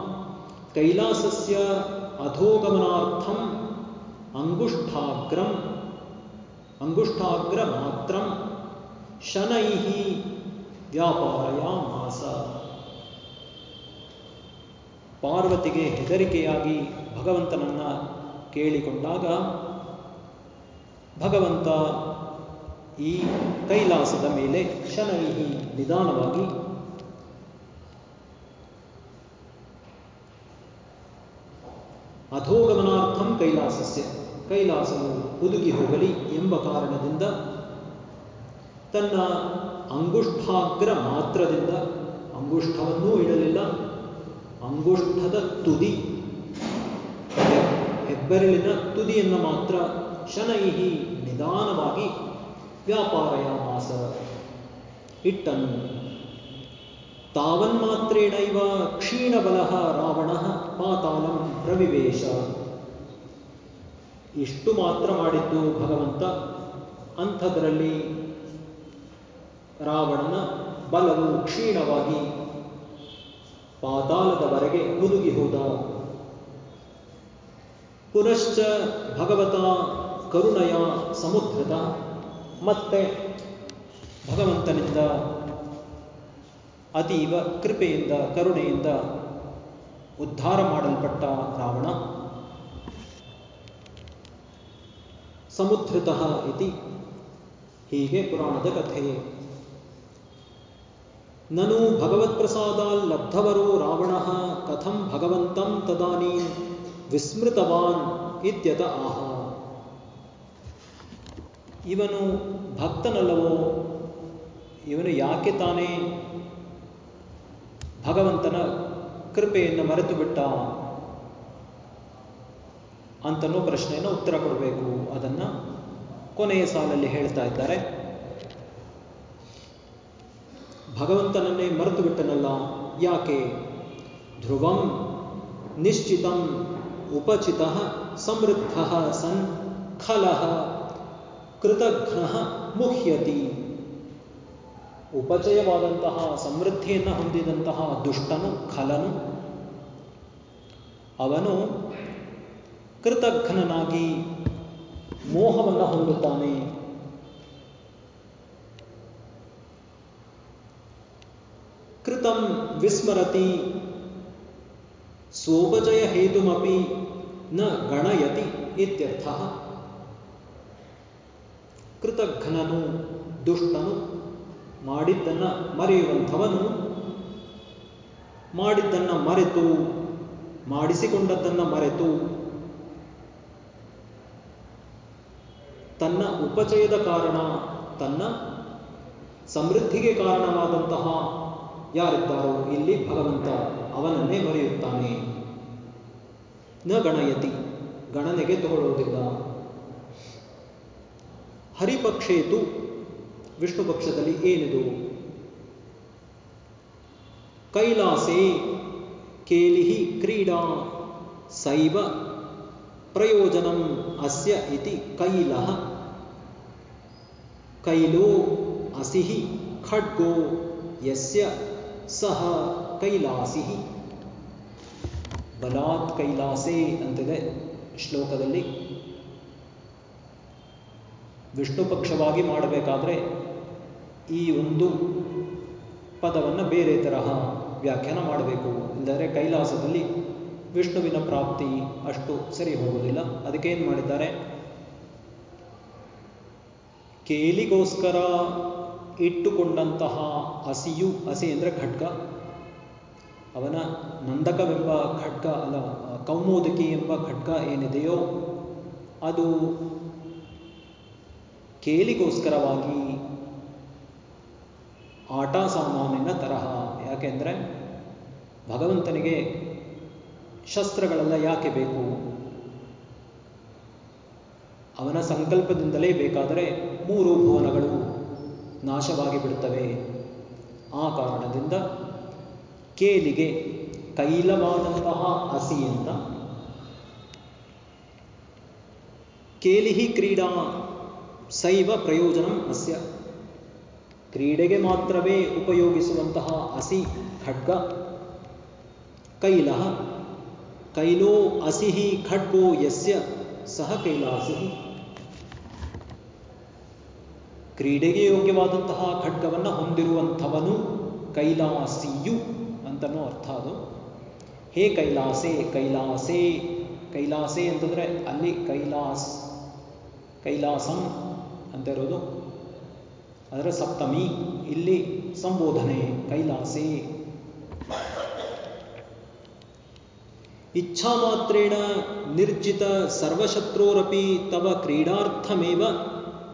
Speaker 1: ಕೈಲಾಸಸ್ಯ ಅಧೋಗಮನಾರ್ಥಂ ಅಂಗುಷ್ಠಾಗ್ರಂ ಅಂಗುಷ್ಠಾಗ್ರ ಮಾತ್ರಂ ಶನೈ ವ್ಯಾಪಾರಯಾಮಾಸ ಪಾರ್ವತಿಗೆ ಹೆದರಿಕೆಯಾಗಿ ಭಗವಂತನನ್ನ ಕೇಳಿಕೊಂಡಾಗ, ಭಗವಂತ ಈ ಕೈಲಾಸದ ಮೇಲೆ ಶನೈಹಿ ನಿಧಾನವಾಗಿ ಅಧೋಗಮನಾರ್ಥಂ ಕೈಲಾಸಸ್ಯ, ಕೈಲಾಸವು ಹುದುಗಿ ಹೋಗಲಿ ಎಂಬ ಕಾರಣದಿಂದ ತನ್ನ ಅಂಗುಷ್ಠಾಗ್ರ ಮಾತ್ರದಿಂದ ಅಂಗುಷ್ಠವನ್ನೂ ಇಡಲಿಲ್ಲ. ಅಂಗುಷ್ಠದ ತುದಿ ಹೆಬ್ಬೆರಳಿನ ತುದಿಯನ್ನು ಮಾತ್ರ ಶನೈಹಿ ನಿಧಾನವಾಗಿ ವ್ಯಾಪಾರಯ ಮಾಸ ಇಟ್ಟನು ತಾವನ್ಮಾತ್ರೇಣೈವ ಕ್ಷೀಣಬಲ ರಾವಣ ಪಾತಾಳಂ ಪ್ರವಿವೇಶ. ಇಷ್ಟು ಮಾತ್ರ ಮಾಡಿದ್ದು ಭಗವಂತ. ಅಂಥದ್ರಲ್ಲಿ ರಾವಣನ ಬಲವು ಕ್ಷೀಣವಾಗಿ ಪಾತಾಳದವರೆಗೆ ಮುದುಗಿ ಹೋದ. ಪುನಶ್ಚ ಭಗವತ ಕರುಣಯ ಸಮುದ್ರದ ಮತ್ತೆ ಭಗವಂತನಿಂದ ಅತೀವ ಕೃಪೆಯಿಂದ, ಕರುಣೆಯಿಂದ ಉದ್ಧಾರ ಮಾಡಲ್ಪಟ್ಟ ರಾವಣ. ಸಮುದ್ರತಃ ಇತಿ ಹೀಗೆ ಪುರಾಣದ ಕಥೆ ನನು ಭಗವತ್ಪ್ರಸಾದಾಲ್ ಲಬ್ಧವರೋ ರಾವಣ ಕಥಂ ಭಗವಂತಂ ತದಾನೀ ವಿಸ್ಮೃತವಾನ್ ಇತ್ಯತ ಆಹ. ಇವನು ಭಕ್ತನಲ್ಲವೋ? ಇವನು ಯಾಕೆ ತಾನೇ ಭಗವಂತನ ಕೃಪೆಯನ್ನು ಮರೆತು ಬಿಟ್ಟ? ಅಂತನೋ ಪ್ರಶ್ನೆಯನ್ನು ಉತ್ತರ ಕೊಡಬೇಕು. ಅದನ್ನು ಕೊನೆಯ ಸಾಲಲ್ಲಿ ಹೇಳ್ತಾ ಇದ್ದಾರೆ. ಭಗವಂತನನ್ನೇ ಮರೆತು ಬಿಟ್ಟನಲ್ಲ ಯಾಕೆ ಧ್ರುವಂ ನಿಶ್ಚಿತಂ ಉಪಚಿತ ಸಮೃದ್ಧ ಸನ್ ಖಲಃ ಕೃತಘ್ನ ಮುಹ್ಯತಿ ಉಪಚಯವಾದಂತಹ ಸಮೃದ್ಧಿಯನ್ನು ಹೊಂದಿದಂತಹ ದುಷ್ಟನು ಖಲನು ಅವನು ಕೃತಘ್ನನಾಗಿ ಮೋಹವನ್ನು ಹೊಂದುತ್ತಾನೆ ಕೃತಂ ವಿಸ್ಮರತಿ ಸೋಪಜಯ ಹೇತುಮಪಿ ನ ಗಣಯತಿ ಇತ್ಯರ್ಥ ಕೃತಘ್ನನು ದುಷ್ಟನು ಮಾಡಿದ್ದನ್ನ ಮರೆಯುವಂಥವನು ಮಾಡಿದ್ದನ್ನ ಮರೆತು ಮಾಡಿಸಿಕೊಂಡದ್ದನ್ನ ಮರೆತು, ತನ್ನ ಉಪಚಯದ ಕಾರಣ, ತನ್ನ ಸಮೃದ್ಧಿಗೆ ಕಾರಣವಾದಂತಹ ಯಾರಿದ್ದಾರೋ ಇಲ್ಲಿ ಭಗವಂತ ಅವನನ್ನೇ ಮರೆಯುತ್ತಾನೆ. ನ ಗಣಯತಿ, ಗಣನೆಗೆ ತಗೊಳ್ಳುವುದಿಲ್ಲ. ಹರಿಪಕ್ಷೇತು, ವಿಷ್ಣು ಪಕ್ಷದಲ್ಲಿ ಏನಿದು? ಕೈಲಾಸೆ ಕೇಲಿಹಿ ಕ್ರೀಡಾ ಸೈವ ಪ್ರಯೋಜನಂ ಅಸ್ಯ ಇತಿ ಕೈಲಃ ಕೈಲೋ ಅಸಿಹಿ ಖಡ್ಗೋ ಯಸ್ಯ ಸಹ ಕೈಲಾಸಿ. ಬಲಾತ್ ಕೈಲಾಸೆ ಅಂತಿದೆ ಶ್ಲೋಕದಲ್ಲಿ. ವಿಷ್ಣು ಪಕ್ಷವಾಗಿ ಮಾಡಬೇಕಾದ್ರೆ ಈ ಒಂದು ಪದವನ್ನು ಬೇರೆ ತರಹ ವ್ಯಾಖ್ಯಾನ ಮಾಡಬೇಕು. ಎಂದರೆ ಕೈಲಾಸದಲ್ಲಿ ವಿಷ್ಣುವಿನ ಪ್ರಾಪ್ತಿ ಅಷ್ಟು ಸರಿ ಹೋಗುವುದಿಲ್ಲ. ಅದಕ್ಕೇನು ಮಾಡಿದ್ದಾರೆ? ಕೇಲಿಗೋಸ್ಕರ ಇಟ್ಟುಕೊಂಡಂತಹ ಹಸಿಯು, ಹಸಿ ಅಂದರೆ ಖಡ್ಗ. ಅವನ ನಂದಕವೆಂಬ ಖಡ್ಗ ಅಲ್ಲ, ಕೌಮೋದಕಿ ಎಂಬ ಖಡ್ಗ ಏನಿದೆಯೋ, ಅದು ಕೇಲಿಗೋಸ್ಕರವಾಗಿ ಆಟ ಸಾಮಾನಿನ ತರಹ. ಯಾಕೆಂದರೆ ಭಗವಂತನಿಗೆ ಶಸ್ತ್ರಗಳೆಲ್ಲ ಯಾಕೆ ಬೇಕು? ಅವನ ಸಂಕಲ್ಪದಿಂದಲೇ ಬೇಕಾದರೆ ಮೂರು ಭುವನಗಳು ನಾಶವಾಗಿ ಬಿಡುತ್ತವೆ ಆ ಕಾರಣದಿಂದ ಕೇಲಿಗೆ ಕೈಲವಾದಂತಹ ಹಸಿ ಅಂತ ಕೇಲಿಹಿ ಕ್ರೀಡಾ ಸೈವ ಪ್ರಯೋಜನ ಅಸ್ಯ. ಕ್ರೀಡೆಗೆ ಮಾತ್ರವೇ ಉಪಯೋಗಿಸುವಂತಹ ಹಸಿ ಖಡ್ಗ ಕೈಲ ಕೈಲೋ ಅಸಿಹಿ ಖಡ್ಗೋ ಯಸ್ಯ, ಸಹ ಕೈಲಾಸಿ ಕ್ರೀಡೆಗೆ ಯೋಗ್ಯವಾದಂತಹ ಖಡ್ಗವನ್ನು ಹೊಂದಿರುವಂಥವನು ಕೈಲಾಸಿಯು ಅಂತನೂ ಅರ್ಥ ಅದು. ಹೇ ಕೈಲಾಸೆ ಕೈಲಾಸೆ ಕೈಲಾಸೆ ಅಂತಂದರೆ ಅಲ್ಲಿ ಕೈಲಾಸ್, ಕೈಲಾಸಂ ಅಂತ ಇರೋದು ಅದರ ಸಪ್ತಮಿ, ಇಲ್ಲಿ ಸಂಬೋಧನೆ, ಕೈಲಾಸೆ. ಇಚ್ಛಾ ಮಾತ್ರೇಣ ನಿರ್ಜಿತ ಸರ್ವಶತ್ರೋರಪಿ ತವ ಕ್ರೀಡಾರ್ಥಮೇವ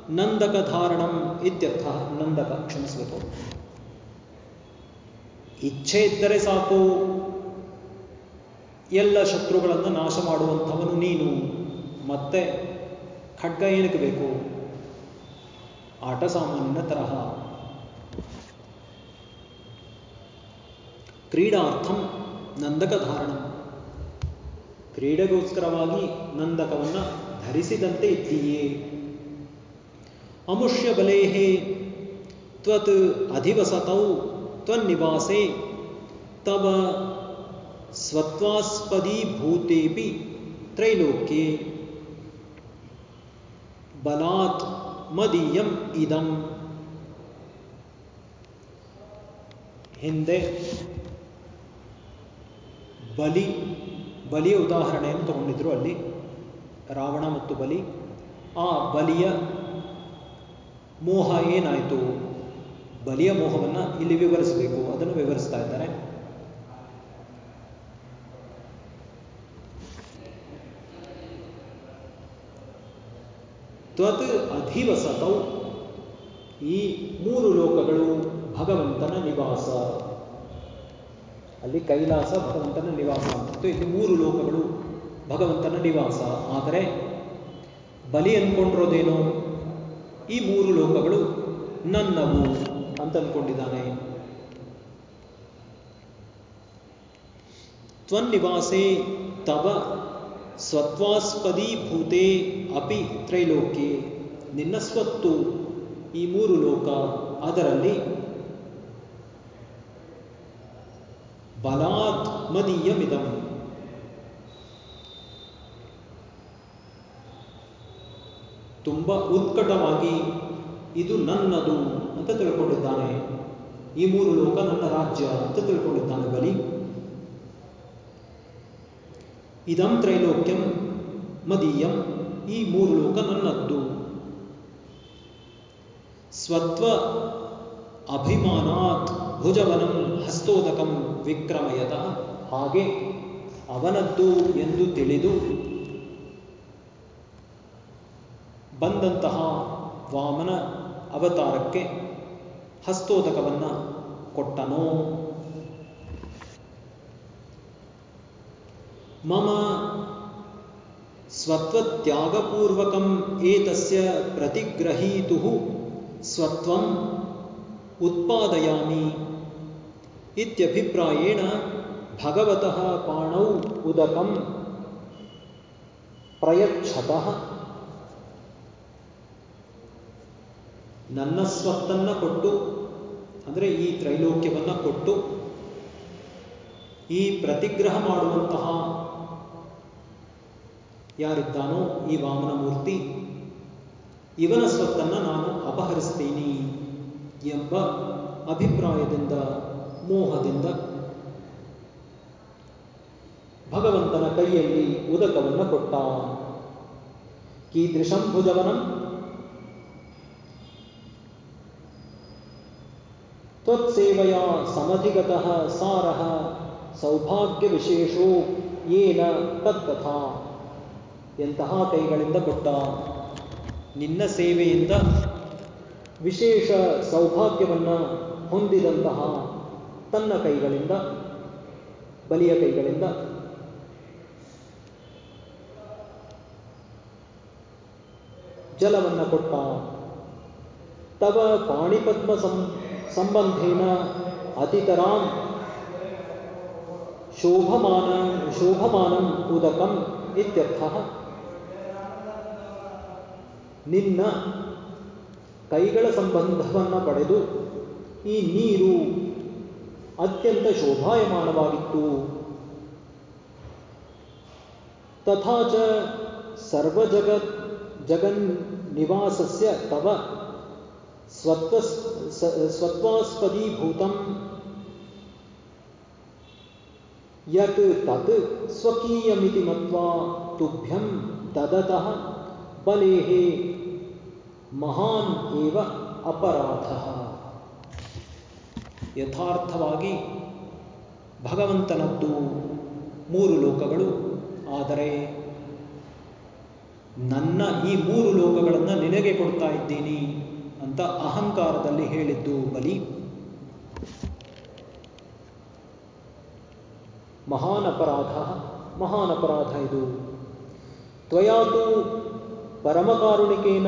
Speaker 1: ನಂದಕ ಧಾರಣಂ ಇತ್ಯರ್ಥ. ನಂದಕ ಕ್ಷಮಿಸಬೇಕು. ಇಚ್ಛೆ ಇದ್ದರೆ ಸಾಕು. ಎಲ್ಲ ಶತ್ರುಗಳನ್ನು ನಾಶ ಮಾಡುವಂಥವನು ನೀನು. ಮತ್ತೆ ಖಡ್ಗ ಏನಕ್ಕೆ ಬೇಕು? ಆಟ ಸಾಮಾನಿನ ತರಹ. ಕ್ರೀಡಾರ್ಥಂ ನಂದಕ ಧಾರಣ ಕ್ರೀಡೆಗೋಸ್ಕರವಾಗಿ ನಂದಕವನ್ನು ಧರಿಸಿದಂತೆ ಇದ್ದೀಯೇ. ಅಮುಷ್ಯ ಬಲೇಹೇ, ತ್ವತ್ ಅಧಿವಸತೌ, ತ್ವನ್ನಿವಾಸೆ, ತವ ಸ್ವತ್ವಾಸ್ಪದೀಭೂತೇಪಿ ತ್ರೈಲೋಕ್ಯೆ. ಬಲಾತ್ ಮದೀಯಂ ಇದಂ. ಹಿಂದೆ ಬಲಿ, ಬಲಿಯ ಉದಾಹರಣೆಯನ್ನು ತಗೊಂಡಿದ್ರು ಅಲ್ಲಿ, ರಾವಣ ಮತ್ತು ಬಲಿ. ಆ ಬಲಿಯ ಮೋಹ ಏನಾಯಿತು? ಬಲಿಯ ಮೋಹವನ್ನು ಇಲ್ಲಿ ವಿವರಿಸಬೇಕು. ಅದನ್ನು ವಿವರಿಸ್ತಾ ಇದ್ದಾರೆ. ತ್ವತ್ ಅಧಿವಸತೌ. ಈ ಮೂರು ಲೋಕಗಳು ಭಗವಂತನ ನಿವಾಸ. ಅಲ್ಲಿ ಕೈಲಾಸ, ಭಗವಂತನ ನಿವಾಸ ಮತ್ತು ಇಲ್ಲಿ ಮೂರು ಲೋಕಗಳು ಭಗವಂತನ ನಿವಾಸ. ಆದರೆ ಬಲಿ ಅಂದ್ಕೊಂಡಿರೋದೇನು? ಈ ಮೂರು ಲೋಕಗಳು ನನ್ನವು ಅಂತ ಅಂದ್ಕೊಂಡಿದ್ದಾನೆ ತ್ವನ್ನಿವಾಸೆ ತವ ಸ್ವತ್ವಾಸ್ಪದೀಭೂತೆ ಅಪಿ ತ್ರೈಲೋಕೆ. ನಿನ್ನ ಸ್ವತ್ತು ಈ ಮೂರು ಲೋಕ ಅದರಲ್ಲಿ ಬಲಾತ್ ಮದೀಯಮಿದಂ. ತುಂಬ ಉತ್ಕಟವಾಗಿ ಇದು ನನ್ನದು ಅಂತ ತಿಳ್ಕೊಂಡಿದ್ದಾನೆ. ಈ ಮೂರು ಲೋಕ ನನ್ನ ರಾಜ್ಯ ಅಂತ ತಿಳ್ಕೊಂಡಿದ್ದಾನೆ ಬಲಿ. ಇದಂ ತ್ರೈಲೋಕ್ಯಂ ಮದೀಯಂ, ಈ ಮೂರು ಲೋಕ ನನ್ನದ್ದು. ಸ್ವತ್ವ ಅಭಿಮಾನಾತ್ ಭುಜವನಂ ಹಸ್ತೋದಕಂ ವಿಕ್ರಮಯತಃ. ಹಾಗೆ ಅವನದ್ದು ಎಂದು ತಿಳಿದು ಬಂದಂತಹ ವಾಮನ ಅವತಾರಕ್ಕೆ ಹಸ್ತೋದಕವನ್ನು ಕೊಟ್ಟನೋ ಮಮ ಸ್ವತ್ವತ್ಯಾಗಪೂರ್ವಕಂ ಏತಸ್ಯ ಪ್ರತಿಗ್ರಹೀತು ಸ್ವತ್ವಂ ಉತ್ಪಾದಯಾಮಿ ಇತ್ಯಭಿಪ್ರಾಯೇಣ ಭಗವತಃ ಪಾಣೌ ಉದಕಂ ಪ್ರಯಚ್ಛತಃ ನನ್ನ ಸ್ವತ್ತನ್ನ ಕೊಟ್ಟು, ಅಂದರೆ ಈ ತ್ರೈಲೋಕ್ಯವನ್ನ ಕೊಟ್ಟು, ಈ ಪ್ರತಿಗ್ರಹ ಮಾಡುವಂತಹ ಯಾರಿದ್ದಾನೋ ಈ ವಾಮನ ಮೂರ್ತಿ ಇವನ ಸ್ವತ್ತನ್ನ ನಾನು ಅಪಹರಿಸ್ತೀನಿ ಎಂಬ ಅಭಿಪ್ರಾಯದಿಂದ, ಮೋಹದಿಂದ ಭಗವಂತನ ಕೈಯಲ್ಲಿ ಉದಕವನ್ನು ಕೊಟ್ಟ. ಕೀದೃಶಂ ಭುಜವನಂ ತ್ವತ್ಸೇವೆಯ ಸಮಧಿಗತಃ ಸಾರಃ ಸೌಭಾಗ್ಯ ವಿಶೇಷೋ ಏನ ತತ್ತಥಾ ಎಂತಹ ಕೈಗಳಿಂದ ಕೊಟ್ಟ ನಿನ್ನ ಸೇವೆಯಿಂದ ವಿಶೇಷ ಸೌಭಾಗ್ಯವನ್ನು ಹೊಂದಿದಂತಹ ತನ್ನ ಕೈಗಳಿಂದ, ಬಲಿಯ ಕೈಗಳಿಂದ ಜಲವನ್ನು ಕೊಟ್ಟ. ತವ ಪಾಣಿಪದ್ಮ ಸಂ ಸಂಬಂಧೇನ ಅತಿತರಾಂ ಶೋಭಮಾನ ಶೋಭಮಾನಂ ಉದಕಂ ಇತ್ಯರ್ಥ. ನಿನ್ನ ಕೈಗಳ ಸಂಬಂಧವನ್ನು ಪಡೆದು ಈ ನೀರು ಅತ್ಯಂತ ಶೋಭಾಯಮಾನವಾಗಿತ್ತು. ತಥಾಚ ಸರ್ವಜಗ ಜಗನ್ ನಿವಾಸಸ್ಯ ತವ ಸ್ವತ್ವ ಸ್ವತ್ವಾಸ್ಪದೀಭೂತಂ. ಯತ್ ತತ್ ಸ್ವಕೀಯಮಿತಿ ಮತ್ವಾ ತುಭ್ಯಂ ದದತಃ ಬಲೇಹ ಮಹಾನ್ ಏವ ಅಪರಾಧ. ಯಥಾರ್ಥವಾಗಿ ಭಗವಂತನದ್ದು ಮೂರು ಲೋಕಗಳು, ಆದರೆ ನನ್ನ ಈ ಮೂರು ಲೋಕಗಳನ್ನು ನಿನಗೆ ಕೊಡ್ತಾ ಇದ್ದೀನಿ. ಅಂತ ಅಹಂಕಾರದಲ್ಲಿ ಹೇಳಿದ್ದು ಬಲಿ. ಮಹಾನ್ ಅಪರಾಧ ಮಹಾನ್ ಅಪರಾಧ ಇದು. ತ್ವಯಾತು ಪರಮಕಾರುಣಿಕೇನ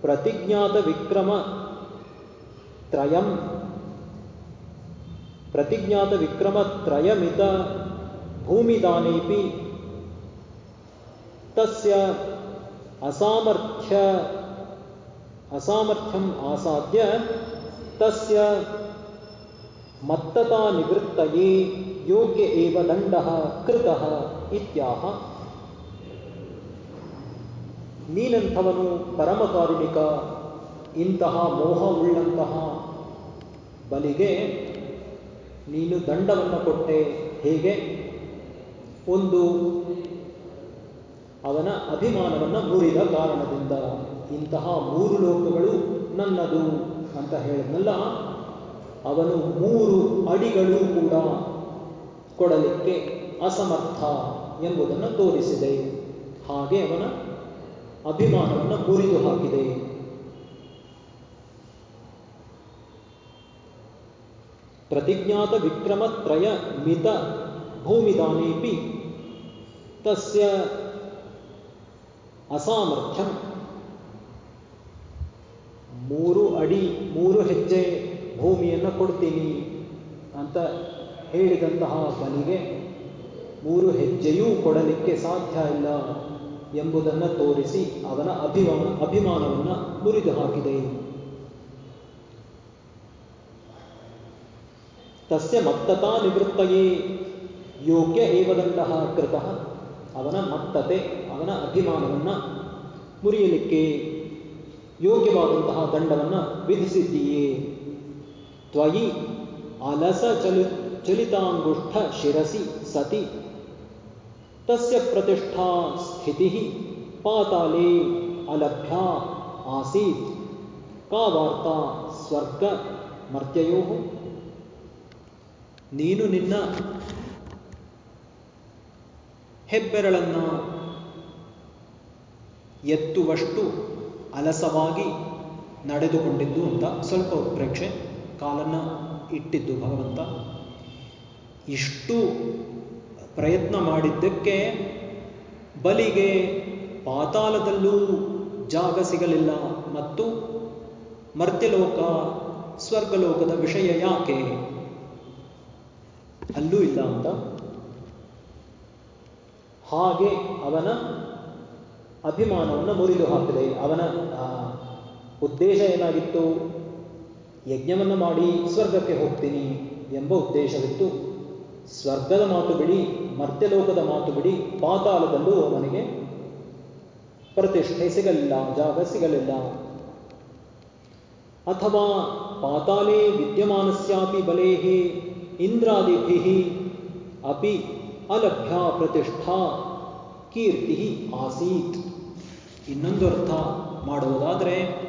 Speaker 1: ಪ್ರತಿಜ್ಞಾತ ವಿಕ್ರಮ ತ್ರಯಂ. ಪ್ರತಿಜ್ಞಾತ ವಿಕ್ರಮ ತ್ರಯಮಿತ ಭೂಮಿದಾನೇಪಿ. ತಸ್ಯ ಅಸಾಮರ್ಥ್ಯ ಅಸಾಮರ್ಥ್ಯಂ ಆಸಾದ್ಯ ತಸ್ಯ ಮತ್ತತಾ ನಿವೃತ್ತಯೇ ಯೋಗ್ಯ ಏವ ದಂಡ ಕೃತಃ ಇತ್ಯಾಹ. ನೀನಂಥವನು ಪರಮಕಾರುಣಿಕ, ಇಂತಹ ಮೋಹವುಳ್ಳಂತಹ ಬಲಿಗೆ ನೀನು ದಂಡವನ್ನು ಕೊಟ್ಟೆ ಹೇಗೆ? ಒಂದು, ಅವನ ಅಭಿಮಾನವನ್ನು ಮುರಿದ ಕಾರಣದಿಂದ. ಇಂತಹ ಮೂರು ಲೋಕಗಳು ನನ್ನದು ಅಂತ ಹೇಳಿದ್ನಲ್ಲ, ಅವನು ಮೂರು ಅಡಿಗಳು ಕೂಡ ಕೊಡಲಿಕ್ಕೆ ಅಸಮರ್ಥ ಎಂಬುದನ್ನು ತೋರಿಸಿದೆ. ಹಾಗೆ ಅವನ ಅಭಿಮಾನವನ್ನು ಮುರಿದು ಹಾಕಿದೆ. ಪ್ರತಿಜ್ಞಾತ ವಿಕ್ರಮತ್ರಯ ಮಿತ ಭೂಮಿದಾನೇಪಿ ತಸ್ಯ ಅಸಾಮರ್ಥ್ಯಂ ಮೂರು ಅಡಿ, ಮೂರು ಹೆಜ್ಜೆ ಭೂಮಿಯನ್ನು ಕೊಡ್ತೀನಿ ಅಂತ ಹೇಳಿದಂತಹ ಬಲಿಗೆ ಮೂರು ಹೆಜ್ಜೆಯೂ ಕೊಡಲಿಕ್ಕೆ ಸಾಧ್ಯ ಇಲ್ಲ ಎಂಬುದನ್ನು ತೋರಿಸಿ ಅವನ ಅಭಿಮಾನ, ಅಭಿಮಾನವನ್ನು ಮುರಿದು ಹಾಕಿದೆ. ತಸ್ಯ ಮತ್ತತಾ ನಿವೃತ್ತಯೇ. ಯೋಗ್ಯ ಏವದಂಡ ಕೃತಃ ಅವನ ಮತ್ತತೆ, ಅವನ ಅಭಿಮಾನವನ್ನು ಮುರಿಯಲಿಕ್ಕೆ ಯೋಗ್ಯವಾದಂತಹ ದಂಡವನ್ನು ವಿಧಿಸಿದ್ದೀಯೇ ತ್ವಯಿ ಅಲಸ ಚಲಿ ಚಲಿತಾಂಗುಷ್ಠ ಶಿರಸಿ ಸತಿ ತಸ್ಯ ಪ್ರತಿಷ್ಠಾ ಸ್ಥಿತಿ ಪಾತಾಲೇ ಅಲಭ್ಯ ಆಸೀತ್ ಕಾ ವಾರ್ತಾ ಸ್ವರ್ಗ ಮರ್ತ್ಯಯೋ ನೀನು ನಿನ್ನ ಹೆಬ್ಬೆರಳನ್ನು ಎತ್ತುವಷ್ಟು ಅಲಸವಾಗಿ ನಡೆದುಕೊಂಡಿದ್ದು ಅಂತ ಸ್ವಲ್ಪ ಉತ್ಪ್ರೇಕ್ಷೆ ಕಾಲನ್ನು ಇಟ್ಟಿದ್ದು ಭಗವಂತ. ಇಷ್ಟು ಪ್ರಯತ್ನ ಮಾಡಿದ್ದಕ್ಕೆ ಬಲಿಗೆ ಪಾತಾಳದಲ್ಲೂ ಜಾಗ ಸಿಗಲಿಲ್ಲ ಮತ್ತು ಮರ್ತ್ಯಲೋಕ, ಸ್ವರ್ಗಲೋಕದ ವಿಷಯ ಯಾಕೆ? ಅಲ್ಲೂ ಇಲ್ಲ ಅಂತ. ಹಾಗೆ ಅವನ ಅಭಿಮಾನವನ್ನು ಮುರಿದು ಹಾಕಿದೆ. ಅವನ ಉದ್ದೇಶ ಏನಾಗಿತ್ತು? ಯಜ್ಞವನ್ನು ಮಾಡಿ ಸ್ವರ್ಗಕ್ಕೆ ಹೋಗ್ತೀನಿ ಎಂಬ ಉದ್ದೇಶವಿತ್ತು. ಸ್ವರ್ಗದ ಮಾತು ಬಿಡಿ ಮರ್ತ್ಯಲೋಕದ ಮಾತು ಬಿಡಿ, ಪಾತಾಳದಲ್ಲೂ ಅವನಿಗೆ ಪ್ರತಿಷ್ಠೆ ಸಿಗಲಿಲ್ಲ, ಜಾಗ ಸಿಗಲಿಲ್ಲ. ಅಥವಾ ಪಾತಾಲೇ ವಿದ್ಯಮಾನಸ್ಯಾಪಿ ಬಲೇಹಿ ಇಂದ್ರಾದಿಭಿ ಅಪಿ ಅಲಭ್ಯ ಪ್ರತಿಷ್ಠಾ ಕೀರ್ತಿ ಆಸೀತ್. ಇನ್ನೊಂದು ಅರ್ಥ ಮಾಡುವುದಾದರೆ,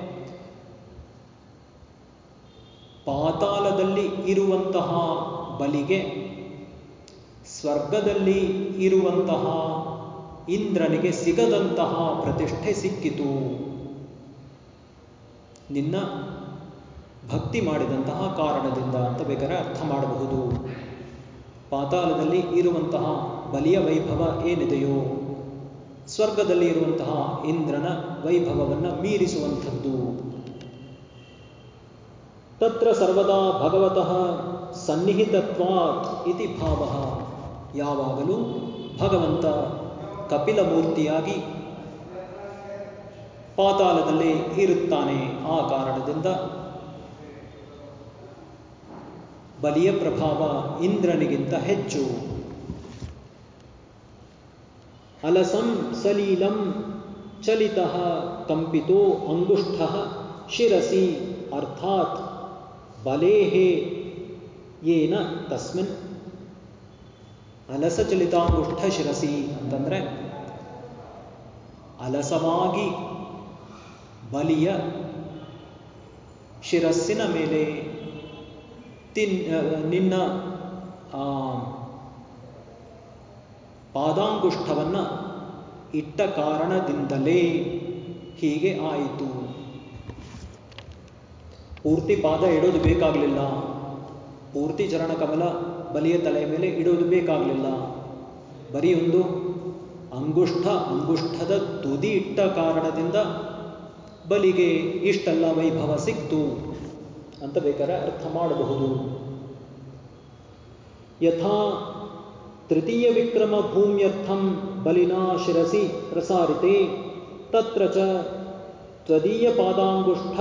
Speaker 1: ಪಾತಾಳದಲ್ಲಿ ಇರುವಂತಹ ಬಲಿಗೆ, ಸ್ವರ್ಗದಲ್ಲಿ ಇರುವಂತಹ ಇಂದ್ರನಿಗೆ ಸಿಗದಂತಹ ಪ್ರತಿಷ್ಠೆ ಸಿಕ್ಕಿತು. ನಿನ್ನ ಭಕ್ತಿ ಮಾಡಿದಂತಹ ಕಾರಣದಿಂದ ಅಂತ ಬೇಕಾದ್ರೆ ಅರ್ಥ ಮಾಡಬಹುದು. ಪಾತಾಳದಲ್ಲಿ ಇರುವಂತಹ ಬಲಿಯ ವೈಭವ ಏನಿದೆಯೋ ಸ್ವರ್ಗದಲ್ಲಿ ಇರುವಂತಹ ಇಂದ್ರನ ವೈಭವವನ್ನು ಮೀರಿಸುವಂಥದ್ದು. ತತ್ರ ಸರ್ವದಾ ಭಗವತಃ ಸನ್ನಿಹಿತತ್ವಾತ್ ಇತಿ ಭಾವ. ಯಾವಾಗಲೂ ಭಗವಂತ ಕಪಿಲ ಮೂರ್ತಿಯಾಗಿ ಪಾತಾಳದಲ್ಲಿ ಇರುತ್ತಾನೆ ಆ ಕಾರಣದಿಂದ ಬಲಿಯ ಪ್ರಭಾವ ಇಂದ್ರನಿಗಿಂತ ಹೆಚ್ಚು. ಅಲಸಂ ಸಲೀಲಂ ಚಲಿತ ಕಂಪಿತೋ ಅಂಗುಷ್ಠ ಶಿರಸಿ ಅರ್ಥಾತ್ ಬಲೇಹೇ ಏನ ತಸ್ಮಿನ್ ಅಲಸಚಲಿತಾಂಗುಷ್ಠ ಶಿರಸಿ ಅಂತಂದ್ರೆ ಅಲಸವಾಗಿ ಬಲಿಯ ಶಿರಸ್ಸಿನ ಮೇಲೆ ತಿನ್ ನಿನ್ನ ಪಾದಾಂಗುಷ್ಠವನ್ನು ಇಟ್ಟ ಕಾರಣದಿಂದಲೇ ಹೀಗೆ ಆಯಿತು. ಪೂರ್ತಿ ಪಾದ ಇಡೋದು ಬೇಕಾಗಲಿಲ್ಲ. ಪೂರ್ತಿ ಚರಣ ಕಮಲ ಬಲಿಯ ತಲೆಯ ಮೇಲೆ ಇಡೋದು ಬೇಕಾಗಲಿಲ್ಲ. ಬರೀ ಒಂದು ಅಂಗುಷ್ಠ ಅಂಗುಷ್ಠದ ತುದಿ ಇಟ್ಟ ಕಾರಣದಿಂದ ಬಲಿಗೆ ಇಷ್ಟಲ್ಲ ವೈಭವ ಸಿಕ್ತು ಅಂತ ಬೇಕಾದ್ರೆ ಅರ್ಥ ಮಾಡಬಹುದು. ಯಥಾ ತೃತೀಯ ವಿಕ್ರಮ ಭೂಮ್ಯರ್ಥಂ ಬಲಿನಾ ಶಿರಸಿ ಪ್ರಸಾರಿತೆ ತತ್ರ ಚ ತ್ವದೀಯ ಪಾದಾಂಗುಷ್ಠ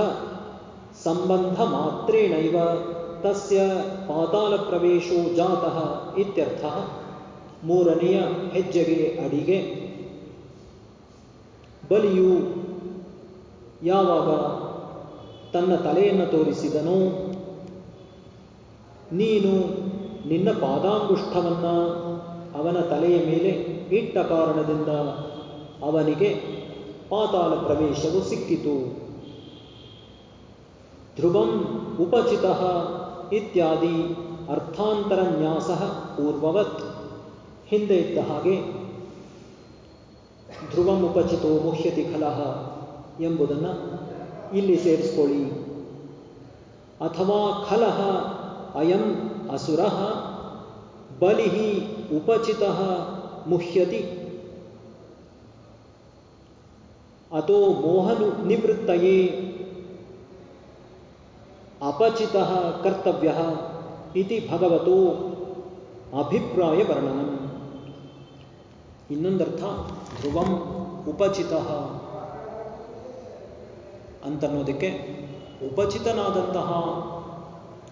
Speaker 1: ಸಂಬಂಧ ಮಾತ್ರೇಣೈವ ತಸ್ಯ ಪಾತಾಲ ಪ್ರವೇಶೋ ಜಾತಃ ಇತ್ಯರ್ಥ ಮೂರನೆಯ ಹೆಜ್ಜೆಗೆ ಅಡಿಗೆ. ಬಲಿಯು ಯಾವಾಗ ತನ್ನ ತಲೆಯನ್ನು ತೋರಿಸಿದನು, ನೀನು ನಿನ್ನ ಪಾದಾಂಗುಷ್ಠವನ್ನು ಅವನ ತಲೆಯ ಮೇಲೆ ಇಟ್ಟ ಕಾರಣದಿಂದ ಅವನಿಗೆ ಪಾತಾಳ ಪ್ರವೇಶವು ಸಿಕ್ಕಿತು. ಧ್ರುವಂ ಉಪಚಿತ ಇತ್ಯಾದಿ ಅರ್ಥಾಂತರನ್ಯಾಸ ಪೂರ್ವವತ್. ಹಿಂದೆ ಇದ್ದ ಹಾಗೆ ಧ್ರುವಂ ಉಪಚಿತೋ ಮುಹ್ಯತಿ ಖಲಹ ಎಂಬುದನ್ನು ಇಲ್ಲಿ ಸೇರಿಸ್ಕೊಳ್ಳಿ. ಅಥವಾ ಖಲಹ ಅಯಂ ಅಸುರ ಬಲಿ ಉಪಚಿತ ಮುಹ್ಯತಿ ಅಥೋ ಮೋಹನು ನಿವೃತ್ತಯೇ ಅಪಚಿತ ಕರ್ತವ್ಯ ಇತಿ ಭಗವತೋ ಅಭಿಪ್ರಾಯ ವರ್ಣನಂ ಇನ್ನೊಂದರ್ಥ ಧ್ರುವಂ ಉಪಚಿತ ಅಂತನ್ನೋದಕ್ಕೆ ಉಪಚಿತನಾದಂತಹ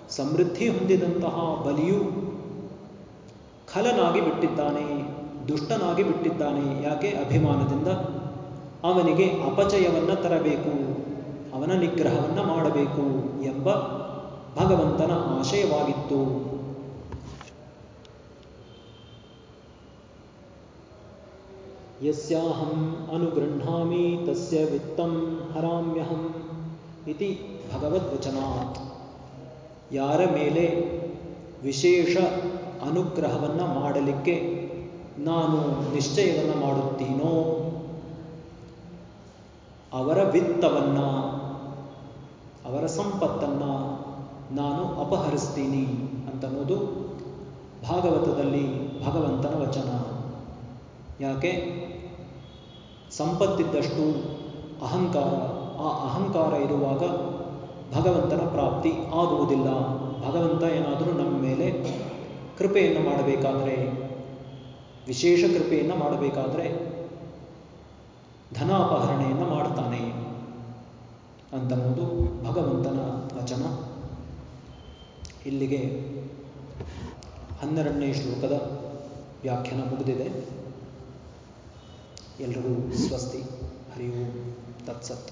Speaker 1: ಸಮೃದ್ಧಿ ಹೊಂದಿದಂತಹ ಬಲಿಯು ಖಲನಾಗಿ ಬಿಟ್ಟಿದ್ದಾನೆ, ದುಷ್ಟನಾಗಿ ಬಿಟ್ಟಿದ್ದಾನೆ, ಯಾಕೆ? ಅಭಿಮಾನದಿಂದ ಅವನಿಗೆ ಅಪಚಯವನ್ನ ತರಬೇಕು, ಅವನ ನಿಗ್ರಹವನ್ನ ಮಾಡಬೇಕು ಎಂಬ ಭಗವಂತನ ಆಶಯವಾಗಿತ್ತು. ಯಸ್ಯಾಹಂ ಅನುಗೃಹಾಮಿ ತಸ್ಯ ವಿತ್ತಂ ಹರಾಮ್ಯಹಂ ಇತಿ ಭಗವದ್ವಚನಾತ್. ಯಾರ ಮೇಲೆ ವಿಶೇಷ ಅನುಗ್ರಹವನ್ನು ಮಾಡಲಿಕ್ಕೆ ನಾನು ನಿಶ್ಚಯವನ್ನು ಮಾಡುತ್ತೀನೋ? ಅವರ ವಿತ್ತವನ್ನು, ಅವರ ಸಂಪತ್ತನ್ನು ನಾನು ಅಪಹರಿಸ್ತೀನಿ ಅಂತನ್ನೋದು ಭಾಗವತದಲ್ಲಿ ಭಗವಂತನ ವಚನ. ಯಾಕೆ? ಸಂಪತ್ತಿದ್ದಷ್ಟು ಅಹಂಕಾರ, ಆ ಅಹಂಕಾರ ಇರುವಾಗ ಭಗವಂತನ ಪ್ರಾಪ್ತಿ ಆಗುವುದಿಲ್ಲ. ಭಗವಂತ ಏನಾದರೂ ನಮ್ಮ ಮೇಲೆ ಕೃಪೆಯನ್ನು ಮಾಡಬೇಕಾದರೆ, ವಿಶೇಷ ಕೃಪೆಯನ್ನು ಮಾಡಬೇಕಾದರೆ ಧನಾಪಹರಣೆಯನ್ನು ಮಾಡ್ತಾನೆ ಅಂತನ್ನುವುದು ಭಗವಂತನ ವಚನ. ಇಲ್ಲಿಗೆ ಹನ್ನೆರಡನೇ ಶ್ಲೋಕದ ವ್ಯಾಖ್ಯಾನ ಮುಗಿದಿದೆ. ಎಲ್ರಿಗೂ ಸ್ವಸ್ತಿ. ಹರಿ ಓಂ. ತತ್ಸತ್.